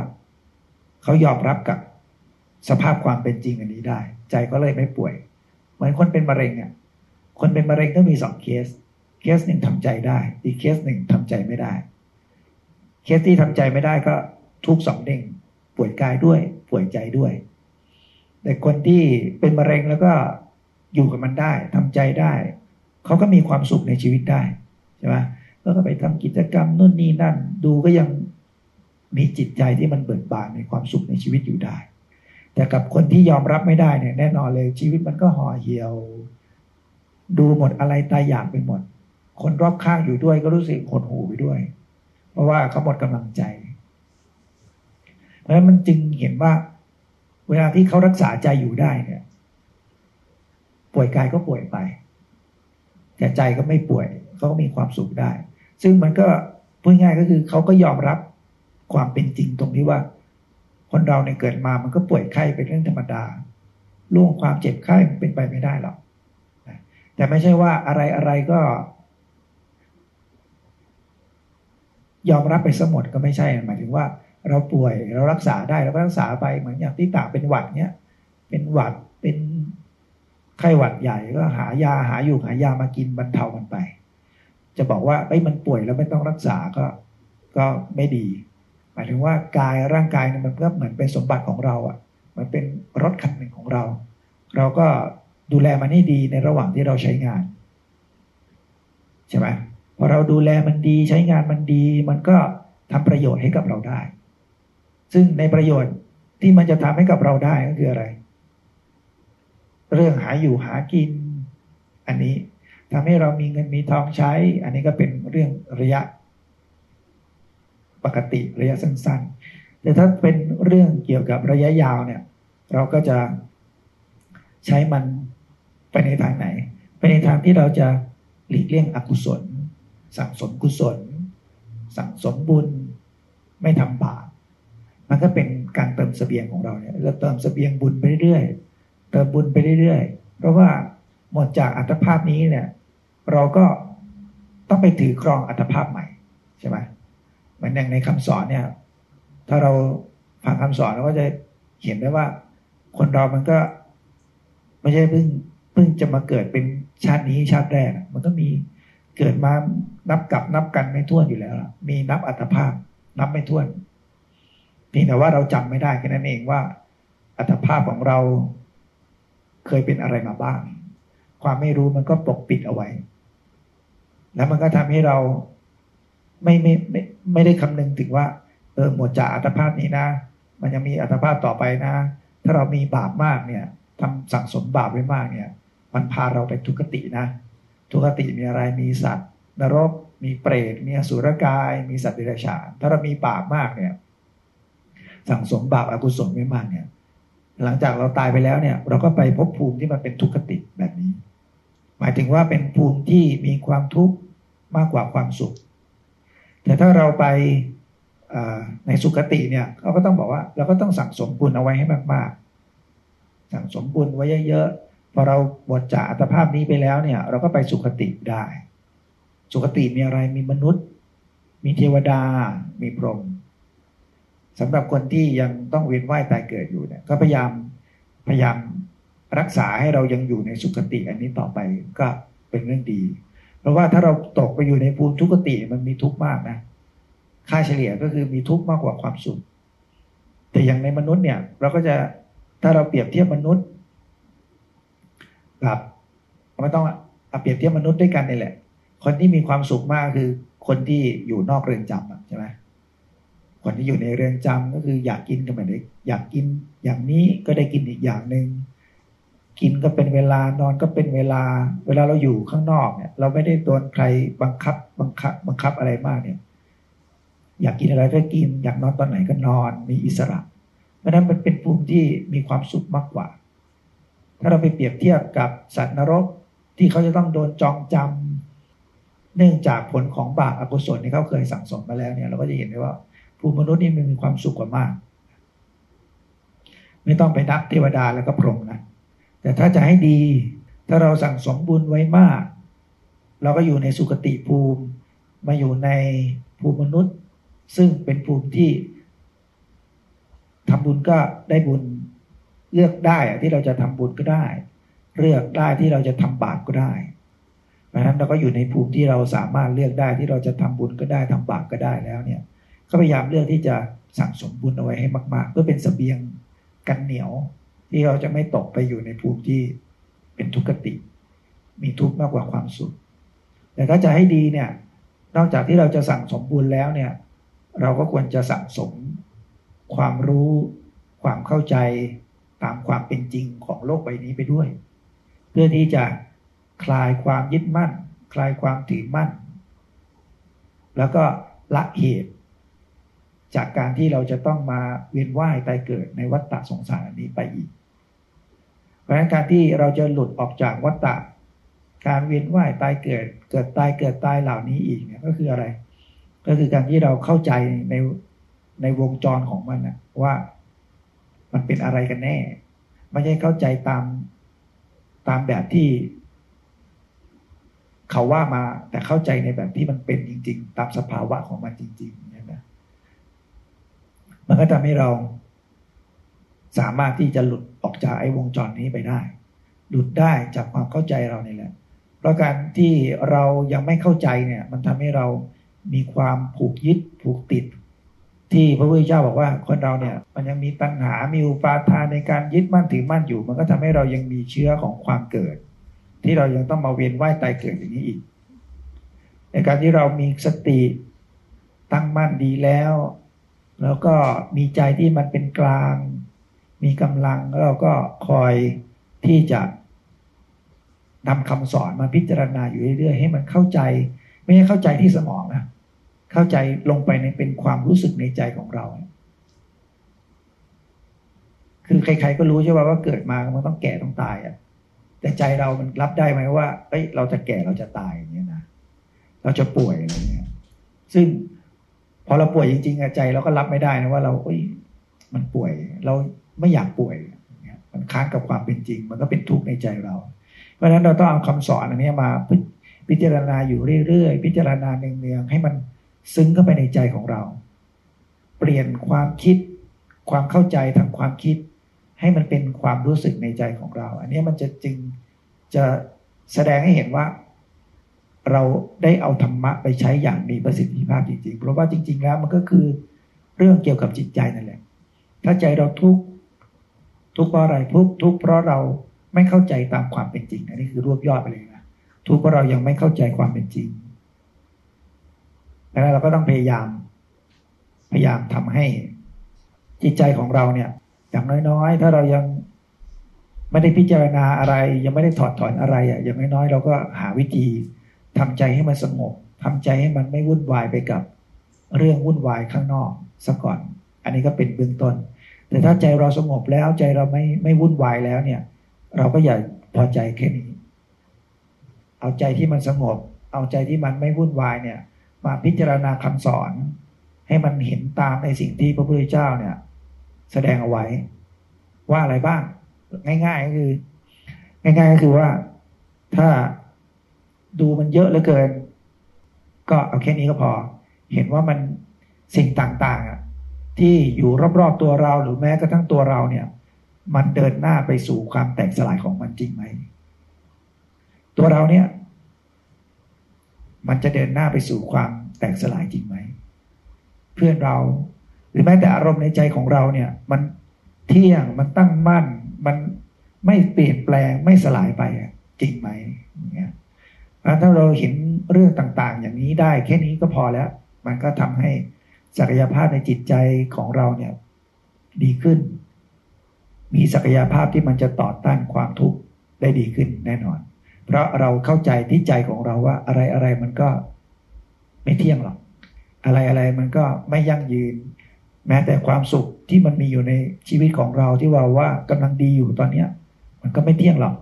เขายอมรับกับสภาพความเป็นจริงอันนี้ได้ ใจก็เลยไม่ป่วย เหมือนคนเป็นมะเร็งเนี่ย คนเป็นมะเร็งก็มีสอง case case หนึ่งทำใจได้ อีกเคสหนึ่งทำใจไม่ได้ เคสที่ทำใจไม่ได้ก็ทุกข์สองเด้งป่วยกายด้วย ป่วยใจด้วย แต่คนที่เป็นมะเร็งแล้วก็อยู่กับมันได้ทำใจได้ เขาก็มีความสุขในชีวิตได้ใช่ไหมแล้วก็ไปทำกิจกรรมนู่นนี่นั่น ดูก็ยังมีจิตใจที่มันเบิกบานในความสุขในชีวิตอยู่ได้ แต่กับคนที่ยอมรับไม่ได้เนี่ยแน่นอนเลยชีวิตมันก็ห่อเหี่ยว ดูหมดอะไรตายอยากไปหมด คนรอบข้างอยู่ด้วยก็รู้สึกหดหูไปด้วย เพราะว่าเขาหมดกำลังใจ เพราะฉะนั้นมันจึงเห็นว่า เวลาที่เขารักษาใจอยู่ได้เนี่ย ป่วยกายก็ป่วยไป แต่ใจก็ไม่ป่วยเขาก็มีความสุขได้ ซึ่งมันก็พูดง่ายก็คือเขาก็ยอมรับความเป็นจริงตรงที่ว่า คนเราในเกิดมามันก็ป่วยไข้เป็นเรื่องธรรมดาล่วงความเจ็บไข้เป็นไปไม่ได้หรอก แต่ไม่ใช่ว่าอะไรอะไรก็ ยอมรับไปสมดก็ไม่ใช่หมายถึงว่า เราป่วยเรารักษาได้เราก็รักษาไปเหมือนอย่างที่ต่างเป็นหวัดเนี้ยเป็นหวัดเป็นไข้หวัดใหญ่ก็หายาหาอยู่หายามากินบรรเทามันไป จะบอกว่าไอ้มันป่วยแล้วไม่ต้องรักษาก็ก็ไม่ดี หมายถึงว่ากายร่างกายมันก็เหมือนเป็นสมบัติของเราอะ มันเป็นรถคันหนึ่งของเรา เราก็ ดูแลมันให้ดีในระหว่างที่เราใช้งาน ใช่ไหมพอเราดูแลมันดีใช้งานมันดี มันก็ทำประโยชน์ให้กับเราได้ ซึ่งในประโยชน์ที่มันจะทำให้กับเราได้ก็คืออะไร เรื่องหาอยู่หากิน อันนี้ทำให้เรามีเงินมีทองใช้ อันนี้ก็เป็นเรื่องระยะ ปกติระยะสั้น ๆ แต่ถ้าเป็นเรื่องเกี่ยวกับระยะยาวเนี่ย เราก็จะใช้มัน ไปในทางไหน ไปในทางที่เราจะหลีกเลี่ยงอกุศล สั่งสมกุศล สั่งสมบุญ ไม่ทำบาปมันก็เป็นการเติมสเสบียงของเราเนี่ยเราเติมสเสบียงบุญไปเรื่อยเติมบุญไปเรื่อยเพราะว่าหมดจากอัตภาพนี้เนี่ย เราก็ต้องไปถือครองอัตภาพใหม่ใช่ไหมเหมือนอย่างในคำสอนเนี่ย ถ้าเราฟังคำสอนเราก็จะเห็นได้ว่า คนเรามันก็ไม่ใช่เพิ่ง พิ่งจะมาเกิดเป็นชาตินี้ชาติแรก มันก็มีเกิดมานับกับนับกันไม่ท้วนอยู่แล้วมีนับอัตภาพ นับไม่ท้วนเพียงแต่ว่าเราจำไม่ได้แค่นั้นเองว่า อัตภาพของเราเคยเป็นอะไรมาบ้าง ความไม่รู้มันก็ปกปิดเอาไว้ แล้วมันก็ทำให้เราไม่ไม่ไม่ไม่ได้คำนึงถึงว่า เออหมดจากอัตภาพนี้นะ มันยังมีอัตภาพต่อไปนะ ถ้าเรามีบาปมากเนี่ยทำสั่งสมบาปไว้มากเนี่ย มันพาเราไปทุกขตินะ ทุกขติมีอะไรมีสัตว์นรก มีเปรตมีอสุรกาย มีสัตว์เดรัจฉานถ้าเรามีบาปมากเนี่ย สั่งสมบาปอกุศลไว้มากเนี่ย หลังจากเราตายไปแล้วเนี่ย เราก็ไปพบภูมิที่มันเป็นทุกขติแบบนี้ หมายถึงว่าเป็นภูมิที่มีความทุกข์มากกว่าความสุข แต่ถ้าเราไปในสุขติเนี่ยเขาก็ต้องบอกว่า เราก็ต้องสั่งสมบุญเอาไว้ให้มากๆ สั่งสมบุญไว้เยอะๆ พอเราหมดจากอัตภาพนี้ไปแล้วเนี่ย เราก็ไปสุขติได้ สุขติมีอะไรมีมนุษย์ มีเทวดา มีพรหมสำหรับคนที่ยังต้องเวียนว่ายตายเกิดอยู่เนี่ย ก็พยายามพยายามรักษาให้เรายังอยู่ในสุขติอันนี้ต่อไปก็เป็นเรื่องดี เพราะว่าถ้าเราตกไปอยู่ในภูมิทุกติมันมีทุกข์มากนะ ค่าเฉลี่ยก็คือมีทุกข์มากกว่าความสุข แต่อย่างในมนุษย์เนี่ย เราก็จะถ้าเราเปรียบเทียบมนุษย์ กับไม่ต้องเปรียบเทียบมนุษย์ด้วยกันนี่แหละ คนที่มีความสุขมากคือ คนที่อยู่นอกเรือนจำใช่ไหมคนที่อยู่ในเรือนจำก็คืออยากกินก็ไม่ได้อยากกินอย่างนี้ก็ได้กินอีกอย่างหนึ่งกินก็เป็นเวลานอนก็เป็นเวลา เวลาเราอยู่ข้างนอกเนี่ย เราไม่ได้โดนใครบังคับบังคับ บังคับอะไรมากเนี่ย อยากกินอะไรก็กิน อยากนอนตอนไหนก็นอนมีอิสระ เพราะนั้นมันเป็นภูมิที่มีความสุขมากกว่า ถ้าเราไปเปรียบเทียบกับสัตว์นรกที่เขาจะต้องโดนจองจำเนื่องจากผลของบาปอกุศลที่เขาเคยสั่งสมมาแล้วเนี่ย เราก็จะเห็นได้ว่าภูมิมนุษย์นี่มันมีความสุขกว่ามาก ไม่ต้องไปนับเทวดาแล้วก็พรหมนะแต่ถ้าจะให้ดี ถ้าเราสั่งสมบุญไว้มาก เราก็อยู่ในสุคติภูมิ มาอยู่ในภูมิมนุษย์ ซึ่งเป็นภูมิที่ทำบุญก็ได้บุญ เลือกได้ที่เราจะทำบุญก็ได้ เลือกได้ที่เราจะทำบาปก็ได้เพราะฉะนั้นเราก็อยู่ในภูมิที่เราสามารถเลือกได้ที่เราจะทำบุญก็ได้ทำบาปก็ได้แล้วเนี่ยก็พยายามเลือกที่จะสั่งสมบุญเอาไว้ให้มากๆ เพื่อเป็นสเสบียงกันเหนียว ที่เราจะไม่ตกไปอยู่ในภูมิที่เป็นทุกขติ มีทุกข์มากกว่าความสุข แต่ถ้าจะให้ดีเนี่ย นอกจากที่เราจะสั่งสมบุญแล้วเนี่ย เราก็ควรจะสั่งสมความรู้ ความเข้าใจ ตามความเป็นจริงของโลกใบนี้ไปด้วย เพื่อที่จะคลายความยึดมั่น คลายความถือมั่น แล้วก็ละเหตุ จากการที่เราจะต้องมาเวียนว่ายตายเกิดในวัฏฏะสงสารนี้ไปอีก เพราะฉะนั้นการที่เราจะหลุดออกจากวัฏฏะการเวียนว่ายตายเกิด เกิดตายเกิดตายเหล่านี้อีกเนี่ยก็คืออะไร ก็คือการที่เราเข้าใจในในวงจรของมันนะว่า มันเป็นอะไรกันแน่ ไม่ใช่เข้าใจตามตามแบบที่ เขาว่ามา แต่เข้าใจในแบบที่มันเป็นจริง ๆ ตามสภาวะของมันจริงๆเนี่ยนะมันก็ทำให้เราสามารถที่จะหลุดออกจากไอ้วงจรนี้ไปได้ หลุดได้จากความเข้าใจเรานี่แหละ เพราะการที่เรายังไม่เข้าใจเนี่ย มันทำให้เรามีความผูกยึดผูกติด ที่พระพุทธเจ้าบอกว่าคนเราเนี่ย มันยังมีตัณหา มีอุปาทานในการยึดมั่นถือมั่นอยู่ มันก็ทำให้เรายังมีเชื้อของความเกิด ที่เรายังต้องมาเวียนว่ายตายเกิดอย่างนี้อีก ในการที่เรามีสติตั้งมั่นดีแล้ว แล้วก็มีใจที่มันเป็นกลาง มีกำลังแล้วเราก็คอยที่จะนำคำสอนมาพิจารณาอยู่เรื่อยๆให้มันเข้าใจ ไม่ใช่เข้าใจที่สมองนะ เข้าใจลงไปในเป็นความรู้สึกในใจของเรา คือใคร ๆ ก็รู้ใช่ไหมว่าเกิดมามันต้องแก่ต้องตายอะ แต่ใจเรามันรับได้ไหมว่าเอ้ยเราจะแก่เราจะตายอย่างเงี้ยนะเราจะป่วยอะไรเงี้ย ซึ่งพอเราป่วยจริงๆอะใจเราก็รับไม่ได้นะว่าเราเอ้ยมันป่วย เราไม่อยากป่วยมันค้านกับความเป็นจริง มันก็เป็นทุกข์ในใจเรา เพราะฉะนั้นเราต้องเอาคำสอนอันนี้มาพิจารณาอยู่เรื่อยๆ พิจารณาเนืองๆให้มัน ซึ้งเข้าไปในใจของเรา เปลี่ยนความคิด ความเข้าใจทางความคิด ให้มันเป็นความรู้สึกในใจของเรา อันนี้มันจะจึงจะแสดงให้เห็นว่า เราได้เอาธรรมะไปใช้อย่างมีประสิทธิภาพจริงๆ เพราะว่าจริง ๆ แล้วมันก็คือเรื่องเกี่ยวกับจิตใจนั่นแหละ ถ้าใจเราทุกข์ทุกข์เพราะอะไรทุกข์ทุกข์เพราะเราไม่เข้าใจตามความเป็นจริง อันนี้คือรวบยอดไปเลยนะทุกข์เพราะเรายังไม่เข้าใจความเป็นจริง แล้วเราก็ต้องพยายาม พยายามทำให้จิตใจของเราเนี่ย อย่างน้อยๆ ถ้าเรายังไม่ได้พิจารณาอะไร ยังไม่ได้ถอดถอนอะไรอะอย่างน้อยๆเราก็หาวิธีทำใจให้มันสงบทำใจให้มันไม่วุ่นวายไปกับ เรื่องวุ่นวายข้างนอกซะก่อน อันนี้ก็เป็นเบื้องต้น แต่ถ้าใจเราสงบแล้วใจเราไม่ไม่วุ่นวายแล้วเนี่ย เราก็อย่าพอใจแค่นี้ เอาใจที่มันสงบ เอาใจที่มันไม่วุ่นวายเนี่ย มาพิจารณาคำสอน ให้มันเห็นตามในสิ่งที่พระพุทธเจ้าเนี่ย แสดงเอาไว้ ว่าอะไรบ้าง ง่าย ๆ ก็คือ ง่าย ๆ ก็คือว่าถ้าดูมันเยอะเหลือเกิน ก็เอาแค่นี้ก็พอ เห็นว่ามันสิ่งต่างๆที่อยู่รอบๆตัวเราหรือแม้กระทั่งตัวเราเนี่ย มันเดินหน้าไปสู่ความแตกสลายของมันจริงไหมตัวเราเนี่ย มันจะเดินหน้าไปสู่ความแตกสลายจริงไหม เพื่อนเรา หรือแม้แต่อารมณ์ในใจของเราเนี่ย มันเที่ยงมันตั้งมั่น มันไม่เปลี่ยนแปลงไม่สลายไปจริงไหมอย่างเงี้ยถ้าเราเห็นเรื่องต่างๆ อย่างนี้ได้แค่นี้ก็พอแล้ว มันก็ทำให้ศักยภาพในจิตใจของเราเนี่ย ดีขึ้น มีศักยภาพที่มันจะต่อต้านความทุกข์ได้ดีขึ้นแน่นอน เพราะเราเข้าใจที่ใจของเราว่า อะไรอะไรมันก็ไม่เที่ยงหรอกอะไรอะไรมันก็ไม่ยั่งยืน แม้แต่ความสุขที่มันมีอยู่ในชีวิตของเราที่ว่าว่ากำลังดีอยู่ตอนเนี้ย มันก็ไม่เที่ยงหรอก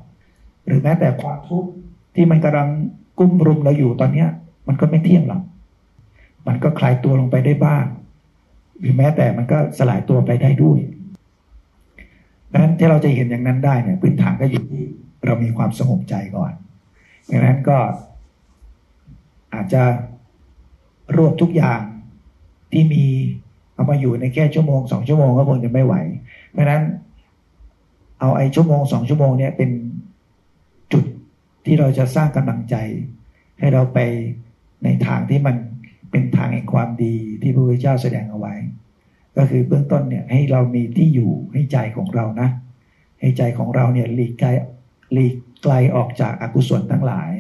หรือแม้แต่ความทุกข์ที่มันกำลังกุ้มรุมเราอยู่ตอนเนี้ย มันก็ไม่เที่ยงหรอกมันก็คลายตัวลงไปได้บ้าง หรือแม้แต่มันก็สลายตัวไปได้ด้วยดังนั้นที่เราจะเห็นอย่างนั้นได้เนี่ยพื้นฐานก็อยู่ที่ เรามีความสงบใจก่อนดังนั้นก็อาจจะรวบทุกอย่างที่มีเอามาอยู่ในแค่ชั่วโมงสองชั่วโมงก็คงจะไม่ไหว เพราะนั้น เอาไอ้ชั่วโมงสองชั่วโมงเนี่ยเป็นจุดที่เราจะสร้างกำลังใจ ให้เราไปในทางที่มันเป็นทางแห่งความดีที่พระพุทธเจ้าแสดงเอาไว้ ก็คือเบื้องต้นเนี่ยให้เรามีที่อยู่ให้ใจของเรานะ ให้ใจของเราเนี่ยหลีกไกล หลีกไกลออกจากอากุศลทั้งหลาย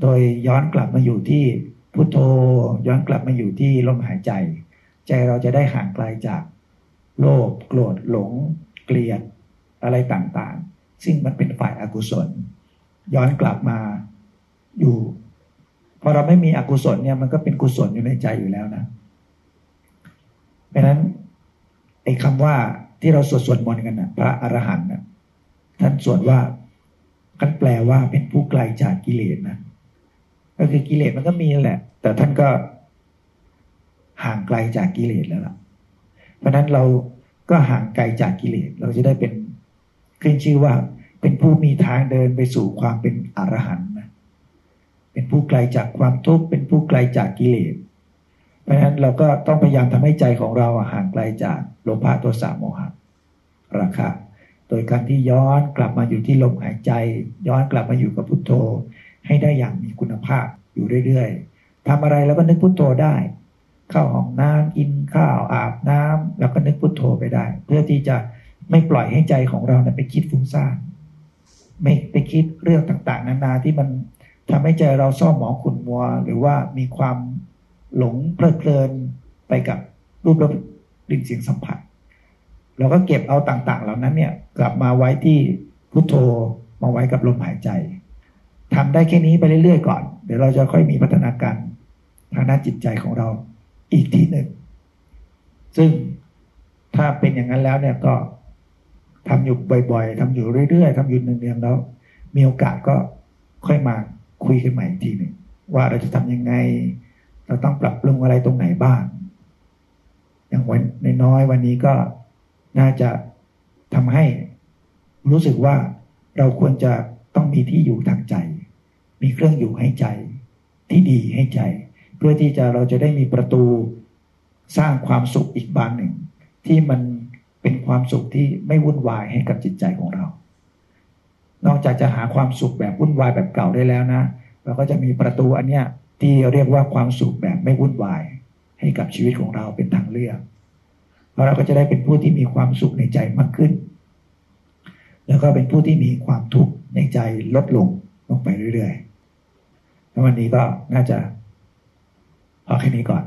โดยย้อนกลับมาอยู่ที่พุทโธย้อนกลับมาอยู่ที่ลมหายใจ ใจเราจะได้ห่างไกลจากโลภโกรธหลง เกลียดอะไรต่างๆ ซึ่งมันเป็นฝ่ายอากุศล ย้อนกลับมาอยู่พอเราไม่มีอกุศลเนี่ยมันก็เป็นกุศลอยู่ในใจอยู่แล้วนะเพราะนั้นไอ้คำว่าที่เราสวดสวดมนต์กันนะพระอรหันต์นะ ท่านสวดว่าท่านแปลว่าเป็นผู้ไกลจากกิเลสนะก็คือกิเลสมันก็มีแหละ แต่ท่านก็ห่างไกลจากกิเลสแล้วล่ะ เพราะนั้นเราก็ห่างไกลจากกิเลสเราจะได้เป็นขึ้นชื่อว่า เป็นผู้มีทางเดินไปสู่ความเป็นอรหันต์นะเป็นผู้ไกลจากความทุกข์เป็นผู้ไกลจากกิเลสเพราะฉะนั้นเราก็ต้องพยายามทำให้ใจของเราห่างไกลจากโลภะโทสะโมหะราคะ โดยการที่ย้อนกลับมาอยู่ที่ลมหายใจ ย้อนกลับมาอยู่กับพุทโธ ให้ได้อย่างมีคุณภาพอยู่เรื่อยๆทำอะไรแล้วก็นึกพุทโธได้ เข้าห้องน้ำกินข้าวอาบน้ำแล้วก็นึกพุทโธไปได้ เพื่อที่จะไม่ปล่อยให้ใจของเราไปคิดฟุ้งซ่านไม่ไปคิดเรื่องต่างๆ นานาที่มันทำให้ใจเราเศร้าหมองขุ่นมัว หรือว่ามีความหลงเพลิดเพลินไปกับรูปรสลิ่นเสียงสัมผัส เราก็เก็บเอาต่างๆ เหล่านั้นเนี่ยกลับมาไว้ที่พุทโธมาไว้กับลมหายใจทำได้แค่นี้ไปเรื่อยๆก่อน เดี๋ยวเราจะค่อยมีพัฒนาการทางด้านจิตใจของเราอีกทีหนึ่ง ซึ่งถ้าเป็นอย่างนั้นแล้วเนี่ยก็ทำอยู่บ่อยๆทำอยู่เรื่อยๆทำอยู่เนืองๆแล้ว มีโอกาสก็ค่อยมาคุยกันใหม่อีกทีหนึ่งว่าเราจะทำยังไง เราต้องปรับปรุงอะไรตรงไหนบ้าง อย่างวันในน้อยวันนี้ก็ น่าจะทำให้รู้สึกว่าเราควรจะต้องมีที่อยู่ทางใจ มีเครื่องอยู่ให้ใจ ที่ดีให้ใจ เพื่อที่จะเราจะได้มีประตูสร้างความสุขอีกบานหนึ่ง ที่มันเป็นความสุขที่ไม่วุ่นวายให้กับจิตใจของเรา นอกจากจะหาความสุขแบบวุ่นวายแบบเก่าได้แล้วนะ เราก็จะมีประตูอันเนี้ยที่เรียกว่าความสุขแบบไม่วุ่นวาย ให้กับชีวิตของเราเป็นทางเลือก เราะเราก็จะได้เป็นผู้ที่มีความสุขในใจมากขึ้น แล้วก็เป็นผู้ที่มีความทุกข์ในใจลดลงลงไปเรื่อยๆแล้ววันนี้ก็น่าจะพอแค่นี้ก่อน